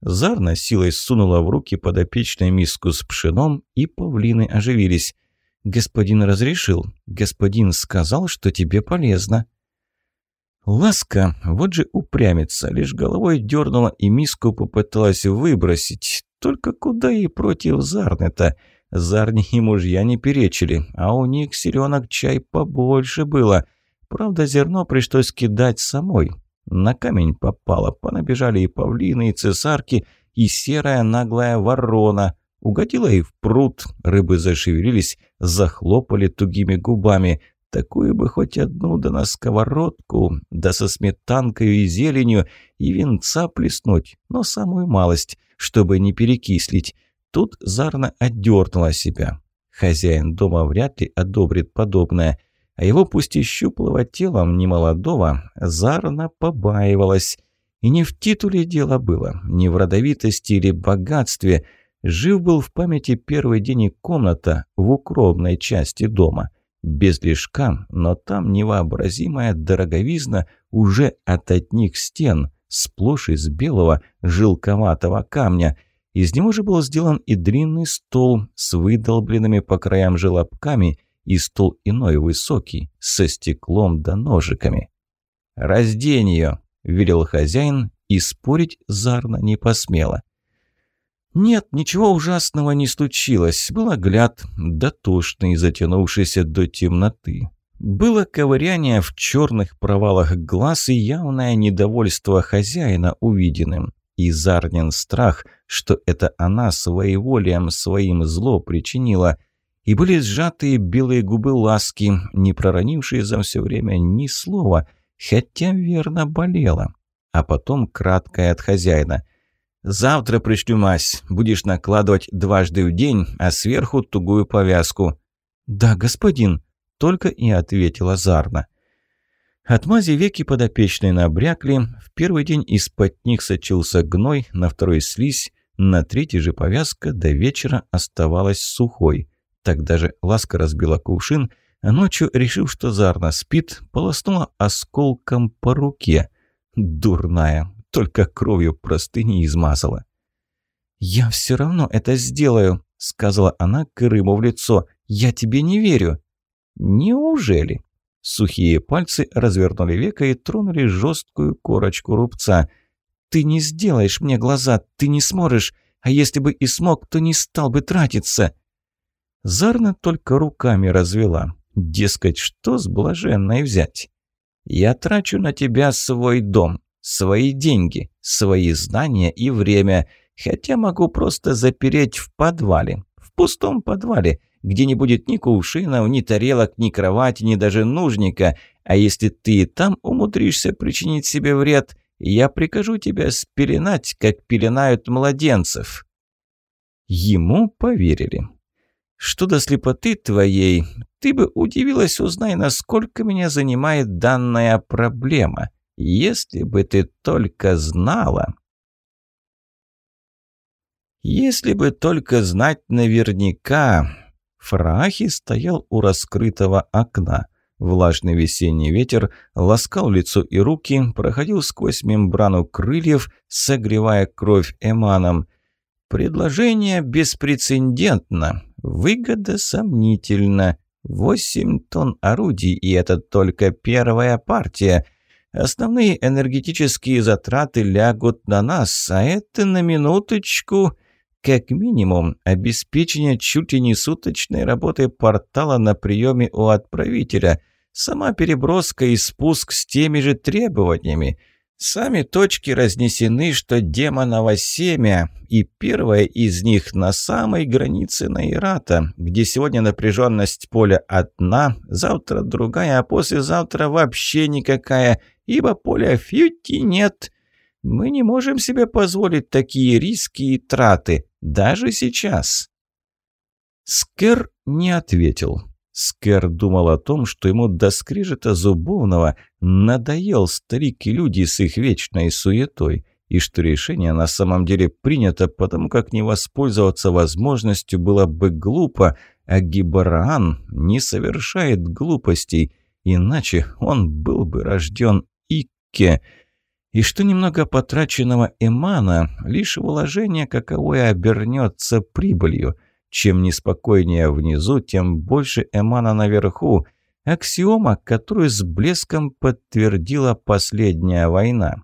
Зарна силой сунула в руки подопечной миску с пшеном, и павлины оживились. «Господин разрешил. Господин сказал, что тебе полезно». Ласка, вот же упрямится, лишь головой дернула и миску попыталась выбросить. Только куда и против Зарны-то? Зарни и мужья не перечили, а у них селенок чай побольше было. Правда, зерно пришлось кидать самой. На камень попало, понабежали и павлины, и цесарки, и серая наглая ворона. Угодила и в пруд, рыбы зашевелились, захлопали тугими губами. Такую бы хоть одну да на сковородку, да со сметанкой и зеленью, и винца плеснуть, но самую малость, чтобы не перекислить. Тут Зарна отдернула себя. Хозяин дома вряд ли одобрит подобное, а его пусть и щуплого телом немолодого Зарна побаивалась. И не в титуле дело было, не в родовитости или богатстве. Жив был в памяти первый день и комната в укромной части дома. Без лишка, но там невообразимая дороговизна уже от одних стен, сплошь из белого жилковатого камня – из него же был сделан и длинный стол с выдолбленными по краям желобками, и стол иной высокий, со стеклом да ножиками. «Раздень ее!» – велел хозяин, и спорить Зарна не посмела. Нет, ничего ужасного не случилось. Был огляд, дотошный, затянувшийся до темноты. Было ковыряние в черных провалах глаз и явное недовольство хозяина увиденным и Зарнин страх, что это она своеволием своим зло причинила, и были сжатые белые губы ласки, не проронившие за все время ни слова, хотя верно болела. А потом краткое от хозяина. «Завтра пришлю мазь. Будешь накладывать дважды в день, а сверху тугую повязку». «Да, господин», — только и ответила Зарна. От мази веки подопечной набрякли, в первый день из-под них сочился гной, на второй слизь, на третий же повязка до вечера оставалась сухой. Тогда же ласка разбила кувшин, а ночью, решив, что Зарна спит, полоснула осколком по руке. Дурная, только кровью простыни измазала. «Я все равно это сделаю», — сказала она Крыму в лицо. «Я тебе не верю». «Неужели?» Сухие пальцы развернули века и тронули жесткую корочку рубца. «Ты не сделаешь мне глаза, ты не сможешь, а если бы и смог, то не стал бы тратиться». Зарна только руками развела. Дескать, что с блаженной взять? «Я трачу на тебя свой дом, свои деньги, свои знания и время, хотя могу просто запереть в подвале, в пустом подвале» где не будет ни кувшинов, ни тарелок, ни кровати, ни даже нужника. А если ты там умудришься причинить себе вред, я прикажу тебя спеленать, как пеленают младенцев». Ему поверили. «Что до слепоты твоей, ты бы удивилась, узнай, насколько меня занимает данная проблема. Если бы ты только знала...» Если бы только знать наверняка, Фраахи стоял у раскрытого окна. Влажный весенний ветер ласкал лицо и руки, проходил сквозь мембрану крыльев, согревая кровь эманом. Предложение беспрецедентно, выгода сомнительна. Восемь тонн орудий, и это только первая партия. Основные энергетические затраты лягут на нас, а это на минуточку... Как минимум, обеспечение чуть ли не суточной работы портала на приеме у отправителя, сама переброска и спуск с теми же требованиями. Сами точки разнесены, что демоново семя, и первая из них на самой границе Наирата, где сегодня напряженность поля одна, завтра другая, а послезавтра вообще никакая, ибо поля фьюти нет. Мы не можем себе позволить такие риски и траты, даже сейчас. Скер не ответил. Скер думал о том, что ему до скрежета зубовного надоел старик и люди с их вечной суетой, и что решение на самом деле принято, потому как не воспользоваться возможностью было бы глупо, а Гибараан не совершает глупостей, иначе он был бы рожден Икке – и что немного потраченного эмана – лишь вложение, каковое обернется прибылью. Чем неспокойнее внизу, тем больше эмана наверху. Аксиома, которую с блеском подтвердила последняя война.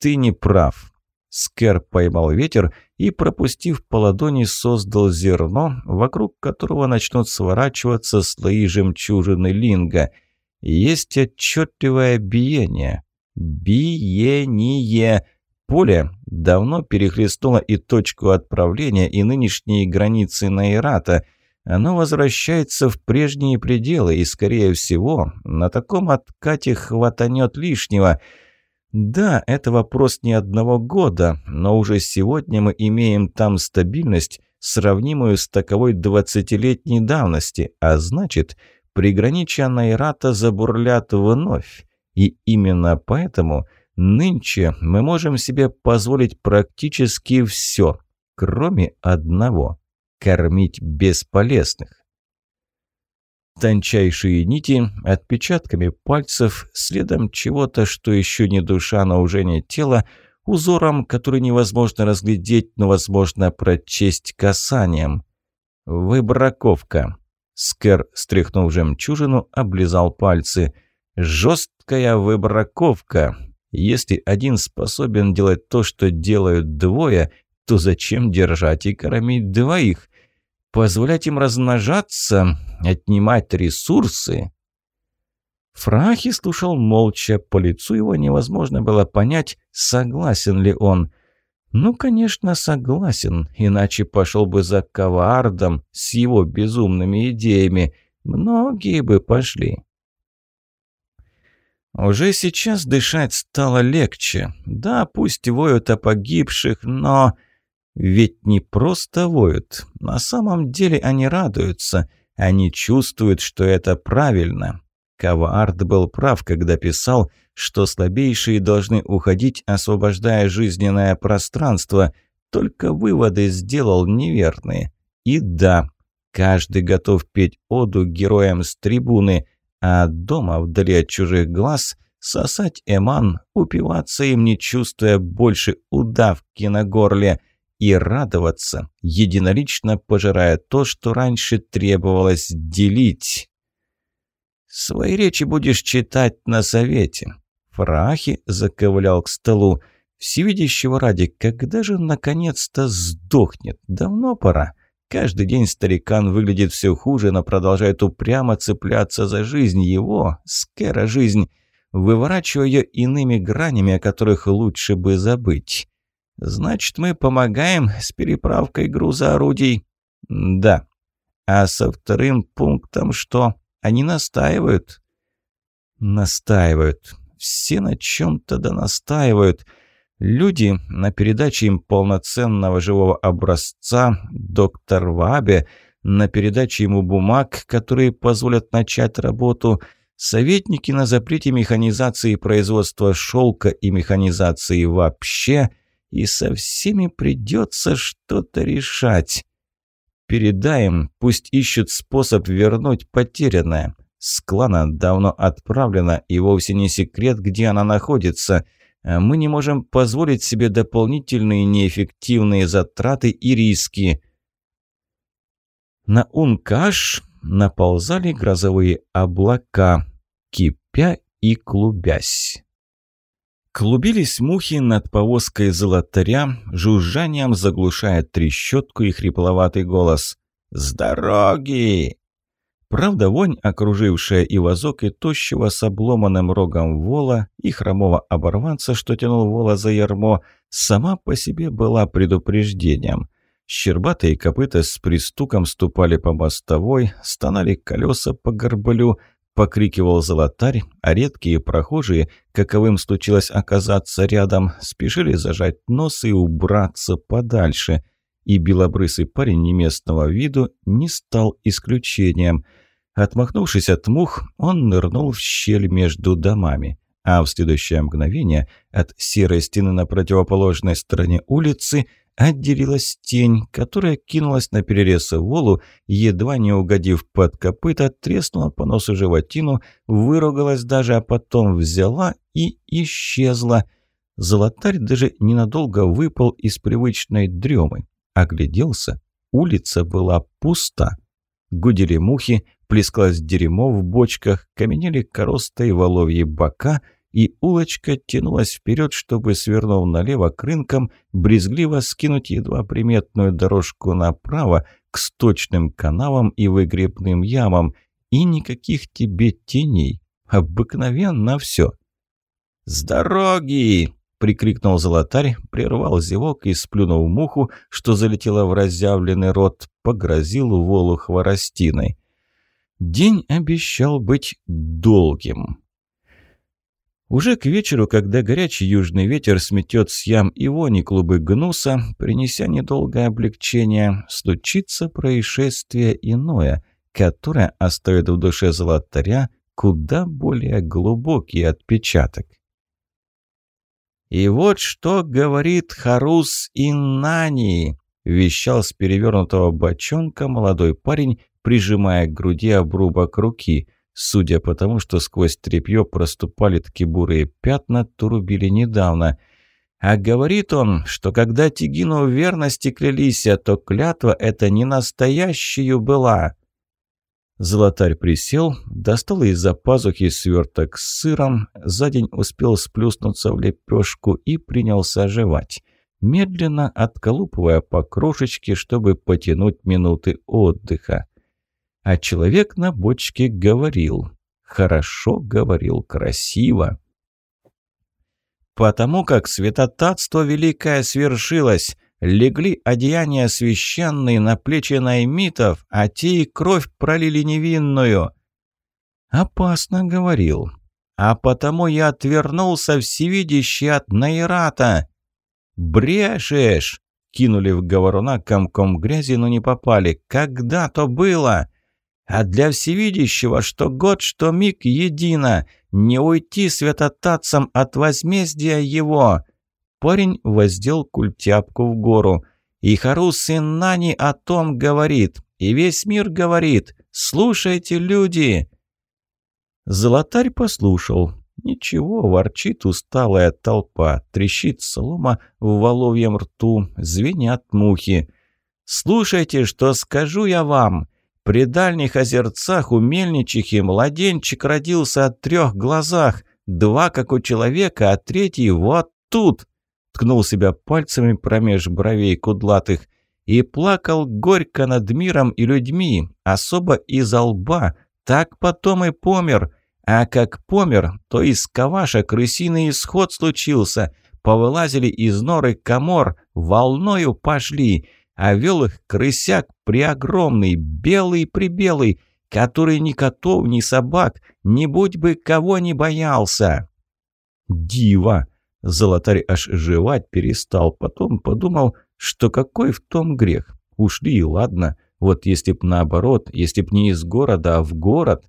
«Ты не прав». Скер поймал ветер и, пропустив по ладони, создал зерно, вокруг которого начнут сворачиваться слои жемчужины линга. Есть отчетливое биение, Биение. Поле давно перехлестнуло и точку отправления, и нынешние границы Наирата. Оно возвращается в прежние пределы, и, скорее всего, на таком откате хватанет лишнего. Да, это вопрос не одного года, но уже сегодня мы имеем там стабильность, сравнимую с таковой двадцатилетней давности, а значит, приграничья Найрата забурлят вновь. И именно поэтому нынче мы можем себе позволить практически все, кроме одного – кормить бесполезных. Тончайшие нити, отпечатками пальцев, следом чего-то, что еще не душа, но уже не тело, узором, который невозможно разглядеть, но возможно прочесть касанием. Выбраковка. Скэр, стряхнув жемчужину, облизал пальцы – Жесткая выбраковка. Если один способен делать то, что делают двое, то зачем держать и кормить двоих? Позволять им размножаться, отнимать ресурсы? Фрахи слушал молча, по лицу его невозможно было понять, согласен ли он. Ну, конечно, согласен, иначе пошел бы за ковардом с его безумными идеями. Многие бы пошли. Уже сейчас дышать стало легче. Да, пусть воют о погибших, но... Ведь не просто воют. На самом деле они радуются. Они чувствуют, что это правильно. Каваард был прав, когда писал, что слабейшие должны уходить, освобождая жизненное пространство. Только выводы сделал неверные. И да, каждый готов петь оду героям с трибуны – а дома, вдали от чужих глаз, сосать эман, упиваться им, не чувствуя больше удавки на горле, и радоваться, единолично пожирая то, что раньше требовалось делить. «Свои речи будешь читать на совете». Фрахи заковылял к столу. Всевидящего ради, когда же наконец-то сдохнет? Давно пора. Каждый день старикан выглядит все хуже, но продолжает упрямо цепляться за жизнь его, Скера жизнь, выворачивая ее иными гранями, о которых лучше бы забыть. Значит, мы помогаем с переправкой груза орудий? Да. А со вторым пунктом что? Они настаивают? Настаивают. Все на чем-то да настаивают. Люди на передаче им полноценного живого образца доктор Вабе, на передаче ему бумаг, которые позволят начать работу, советники на запрете механизации производства шелка и механизации вообще, и со всеми придется что-то решать. Передаем, пусть ищут способ вернуть потерянное. С клана давно отправлена, и вовсе не секрет, где она находится. Мы не можем позволить себе дополнительные неэффективные затраты и риски. На Ункаш наползали грозовые облака, кипя и клубясь. Клубились мухи над повозкой золотаря, жужжанием заглушая трещотку и хрипловатый голос. «С дороги!» Правда, вонь, окружившая и вазок, и тощего с обломанным рогом вола, и хромого оборванца, что тянул вола за ярмо, сама по себе была предупреждением. Щербатые копыта с пристуком ступали по мостовой, стонали колеса по горбылю, покрикивал золотарь, а редкие прохожие, каковым случилось оказаться рядом, спешили зажать нос и убраться подальше. И белобрысый парень неместного виду не стал исключением. Отмахнувшись от мух, он нырнул в щель между домами. А в следующее мгновение от серой стены на противоположной стороне улицы – отделилась тень, которая кинулась на перерез волу, едва не угодив под копыта, треснула по носу животину, выругалась даже, а потом взяла и исчезла. Золотарь даже ненадолго выпал из привычной дремы. Огляделся, улица была пуста. Гудели мухи, плескалось дерьмо в бочках, каменели короста и воловьи бока — и улочка тянулась вперед, чтобы, свернув налево к рынкам, брезгливо скинуть едва приметную дорожку направо к сточным канавам и выгребным ямам, и никаких тебе теней. Обыкновенно все. «С дороги!» — прикрикнул золотарь, прервал зевок и, сплюнув муху, что залетела в разъявленный рот, погрозил волу хворостиной. День обещал быть долгим. Уже к вечеру, когда горячий южный ветер сметет с ям и вони клубы гнуса, принеся недолгое облегчение, случится происшествие иное, которое оставит в душе золотаря куда более глубокий отпечаток. «И вот что говорит Харус Иннани», — вещал с перевернутого бочонка молодой парень, прижимая к груди обрубок руки — Судя по тому, что сквозь тряпье проступали такие бурые пятна, то рубили недавно. А говорит он, что когда Тигину в верности клялись, то клятва эта не настоящую была. Золотарь присел, достал из-за пазухи сверток с сыром, за день успел сплюснуться в лепешку и принялся жевать, медленно отколупывая по крошечке, чтобы потянуть минуты отдыха. А человек на бочке говорил. Хорошо говорил, красиво. Потому как святотатство великое свершилось, легли одеяния священные на плечи наймитов, а те и кровь пролили невинную. Опасно говорил. А потому я отвернулся всевидящий от Найрата. «Брешешь!» — кинули в говоруна комком грязи, но не попали. «Когда то было?» А для всевидящего, что год, что миг едино, не уйти святотатцам от возмездия его. Парень воздел культяпку в гору. И Хару сын Нани о том говорит, и весь мир говорит. Слушайте, люди!» Золотарь послушал. Ничего, ворчит усталая толпа, трещит солома в воловьем рту, звенят мухи. «Слушайте, что скажу я вам!» При дальних озерцах у мельничихи младенчик родился от трех глазах, два как у человека, а третий вот тут. Ткнул себя пальцами промеж бровей кудлатых и плакал горько над миром и людьми, особо из-за лба. Так потом и помер. А как помер, то из каваша крысиный исход случился. Повылазили из норы комор, волною пошли а вел их крысяк преогромный, белый-прибелый, который ни котов, ни собак, ни будь бы кого не боялся. Дива! Золотарь аж жевать перестал, потом подумал, что какой в том грех. Ушли и ладно, вот если б наоборот, если б не из города, а в город.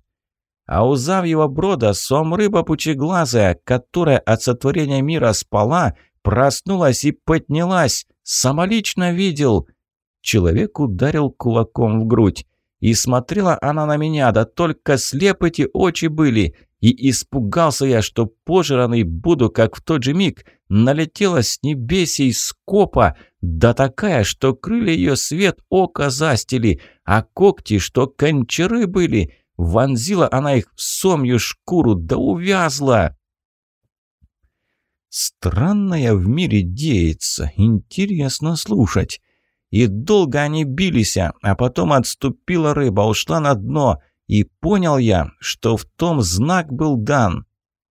А у Завьего брода сом рыба пучеглазая, которая от сотворения мира спала, проснулась и поднялась, самолично видел — Человек ударил кулаком в грудь. И смотрела она на меня, да только слепы эти очи были. И испугался я, что пожранный буду, как в тот же миг. Налетела с небесей скопа, да такая, что крылья ее свет ока застили, а когти, что кончары были. Вонзила она их в сомью шкуру, да увязла. Странное в мире деется, интересно слушать. И долго они бились, а потом отступила рыба, ушла на дно, и понял я, что в том знак был дан.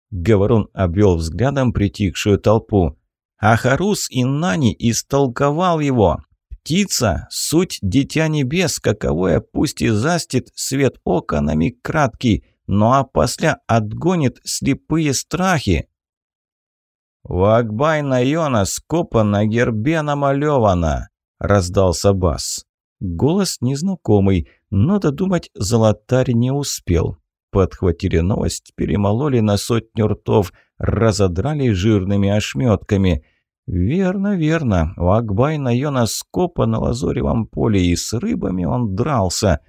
Говорун обвел взглядом притихшую толпу. А Харус и Нани истолковал его. Птица — суть дитя небес, каковое пусть и застит свет ока на миг краткий, но а после отгонит слепые страхи. «У Акбайна Йона скопа на гербе намалевано», — раздался бас. Голос незнакомый, но додумать золотарь не успел. Подхватили новость, перемололи на сотню ртов, разодрали жирными ошметками. Верно, верно, у Акбайна Йона скопа на лазоревом поле и с рыбами он дрался.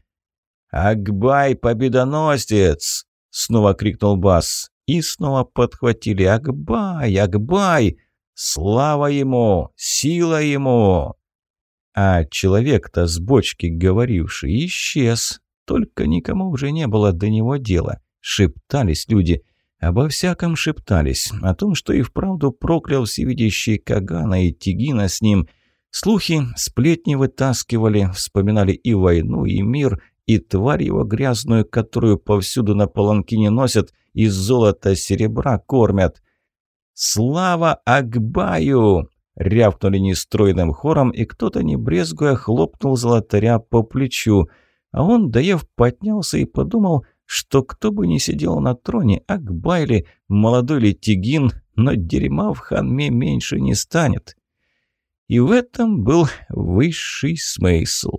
«Акбай, победоносец!» — снова крикнул Бас. И снова подхватили «Акбай! Акбай! Слава ему! Сила ему!» А человек-то с бочки говоривший исчез. Только никому уже не было до него дела. Шептались люди. Обо всяком шептались. О том, что и вправду проклял всевидящий Кагана и Тигина с ним. Слухи, сплетни вытаскивали, вспоминали и войну, и мир, и тварь его грязную, которую повсюду на паланкине носят, из золота серебра кормят. «Слава Акбаю!» — рявкнули нестройным хором, и кто-то, не брезгуя, хлопнул золотаря по плечу. А он, доев, поднялся и подумал, что кто бы ни сидел на троне, Акбай ли, молодой ли Тигин, но дерьма в ханме меньше не станет. И в этом был высший смысл.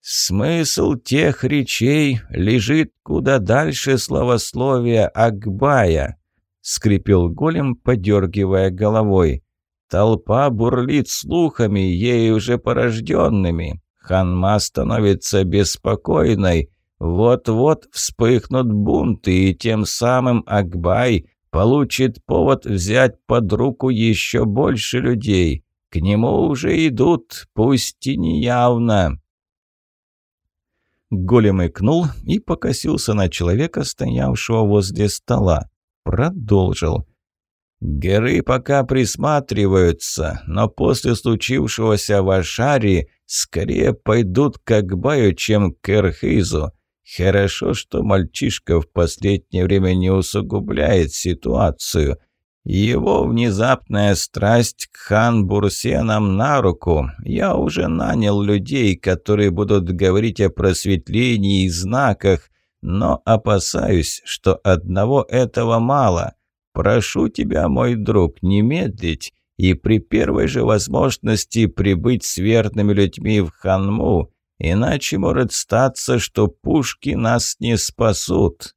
Смысл тех речей лежит куда дальше словословия Акбая, скрипел голем, подергивая головой. Толпа бурлит слухами, ей уже порожденными. Ханма становится беспокойной. Вот-вот вспыхнут бунты, и тем самым Акбай получит повод взять под руку еще больше людей. К нему уже идут, пусть и неявно. Голем икнул и покосился на человека, стоявшего возле стола. Продолжил. «Геры пока присматриваются, но после случившегося в Ашаре скорее пойдут к Акбаю, чем к Эрхизу. Хорошо, что мальчишка в последнее время не усугубляет ситуацию. Его внезапная страсть к хан Бурсенам на руку. Я уже нанял людей, которые будут говорить о просветлении и знаках, но опасаюсь, что одного этого мало. Прошу тебя, мой друг, не медлить и при первой же возможности прибыть с верными людьми в Ханму, иначе может статься, что пушки нас не спасут».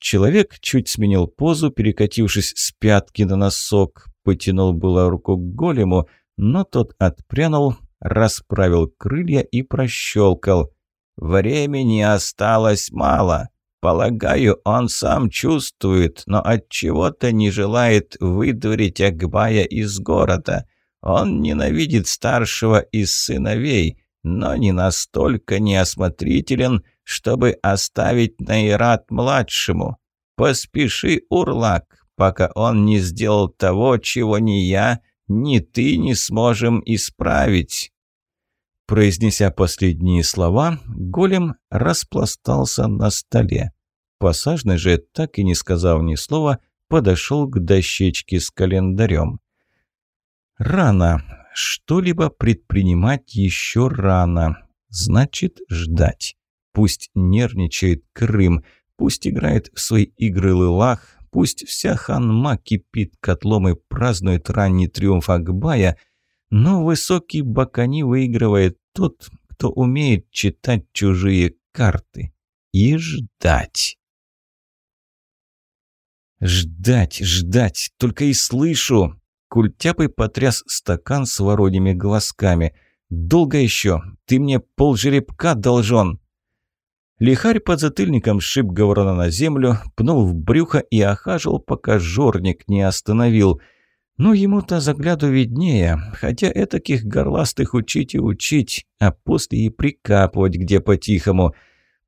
Человек чуть сменил позу, перекатившись с пятки на носок, потянул было руку к голему, но тот отпрянул, расправил крылья и прощелкал. «Времени осталось мало. Полагаю, он сам чувствует, но от чего то не желает выдворить Агбая из города. Он ненавидит старшего из сыновей, но не настолько неосмотрителен, чтобы оставить Найрат младшему. Поспеши, Урлак, пока он не сделал того, чего ни я, ни ты не сможем исправить». Произнеся последние слова, голем распластался на столе. Посажный же, так и не сказав ни слова, подошел к дощечке с календарем. «Рано. Что-либо предпринимать еще рано. Значит, ждать. Пусть нервничает Крым, пусть играет в свои игры Лылах, пусть вся ханма кипит котлом и празднует ранний триумф Акбая, но высокий Бакани выигрывает тот, кто умеет читать чужие карты. И ждать. Ждать, ждать, только и слышу. Культяпый потряс стакан с вороньими глазками. «Долго еще? Ты мне пол жеребка должен!» Лихарь под затыльником сшиб говорона на землю, пнул в брюхо и охаживал, пока жорник не остановил. Ну, ему-то загляду виднее, хотя этаких горластых учить и учить, а после и прикапывать где по-тихому.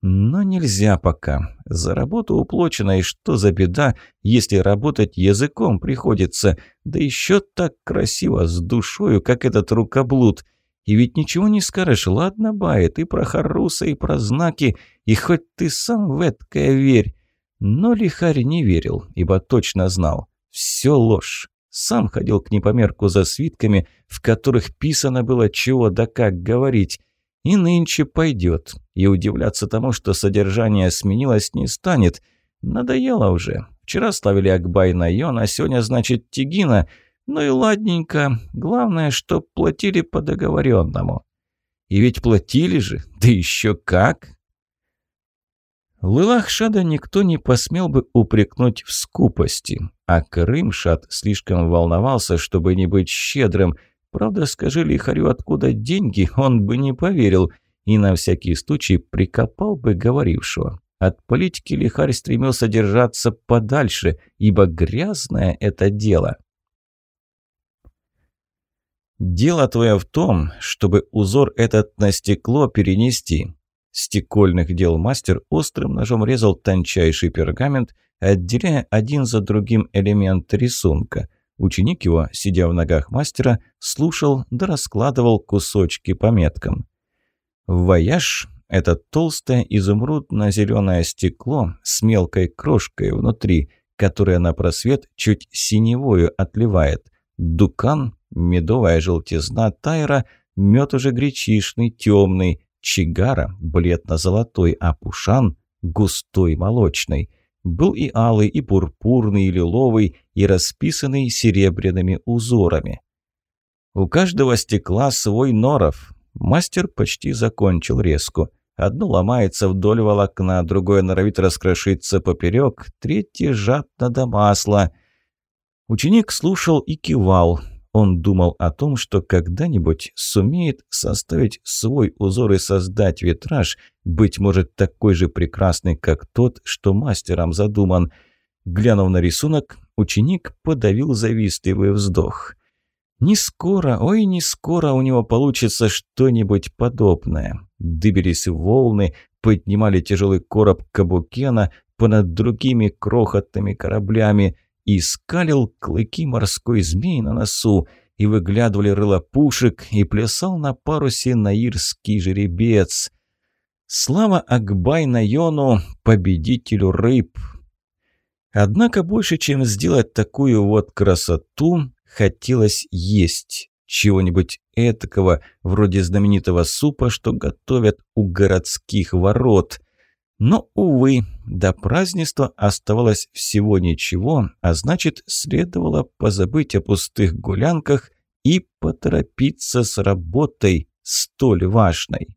Но нельзя пока. За работу уплочено, и что за беда, если работать языком приходится, да еще так красиво, с душою, как этот рукоблуд — и ведь ничего не скажешь, ладно, Бает, и про Харуса, и про знаки, и хоть ты сам в эткое верь. Но лихарь не верил, ибо точно знал. Все ложь. Сам ходил к непомерку за свитками, в которых писано было чего да как говорить. И нынче пойдет. И удивляться тому, что содержание сменилось, не станет. Надоело уже. Вчера ставили Акбай на Йон, а сегодня, значит, Тигина – ну и ладненько. Главное, что платили по договоренному. И ведь платили же, да еще как. Лылахшада никто не посмел бы упрекнуть в скупости, а Крымшад слишком волновался, чтобы не быть щедрым. Правда, скажи лихарю, откуда деньги, он бы не поверил и на всякий случай прикопал бы говорившего. От политики лихарь стремился держаться подальше, ибо грязное это дело. Дело твое в том, чтобы узор этот на стекло перенести. Стекольных дел мастер острым ножом резал тончайший пергамент, отделяя один за другим элементы рисунка. Ученик его, сидя в ногах мастера, слушал да раскладывал кусочки по меткам. Вояж – это толстое изумрудно-зеленое стекло с мелкой крошкой внутри, которое на просвет чуть синевою отливает. Дукан Медовая желтизна тайра, мед уже гречишный, темный, чигара бледно-золотой, а пушан густой молочный. Был и алый, и пурпурный, и лиловый, и расписанный серебряными узорами. У каждого стекла свой норов. Мастер почти закончил резку. Одно ломается вдоль волокна, другое норовит раскрошиться поперек, третье жадно до масла. Ученик слушал и кивал. Он думал о том, что когда-нибудь сумеет составить свой узор и создать витраж, быть может, такой же прекрасный, как тот, что мастером задуман. Глянув на рисунок, ученик подавил завистливый вздох. Не скоро, ой, не скоро у него получится что-нибудь подобное. Дыбились волны, поднимали тяжелый короб Кабукена понад другими крохотными кораблями – и скалил клыки морской змеи на носу, и выглядывали рыла пушек, и плясал на парусе наирский жеребец. Слава Акбай-Найону, победителю рыб! Однако больше, чем сделать такую вот красоту, хотелось есть чего-нибудь этакого, вроде знаменитого супа, что готовят у городских ворот. Но, увы, до празднества оставалось всего ничего, а значит, следовало позабыть о пустых гулянках и поторопиться с работой столь важной.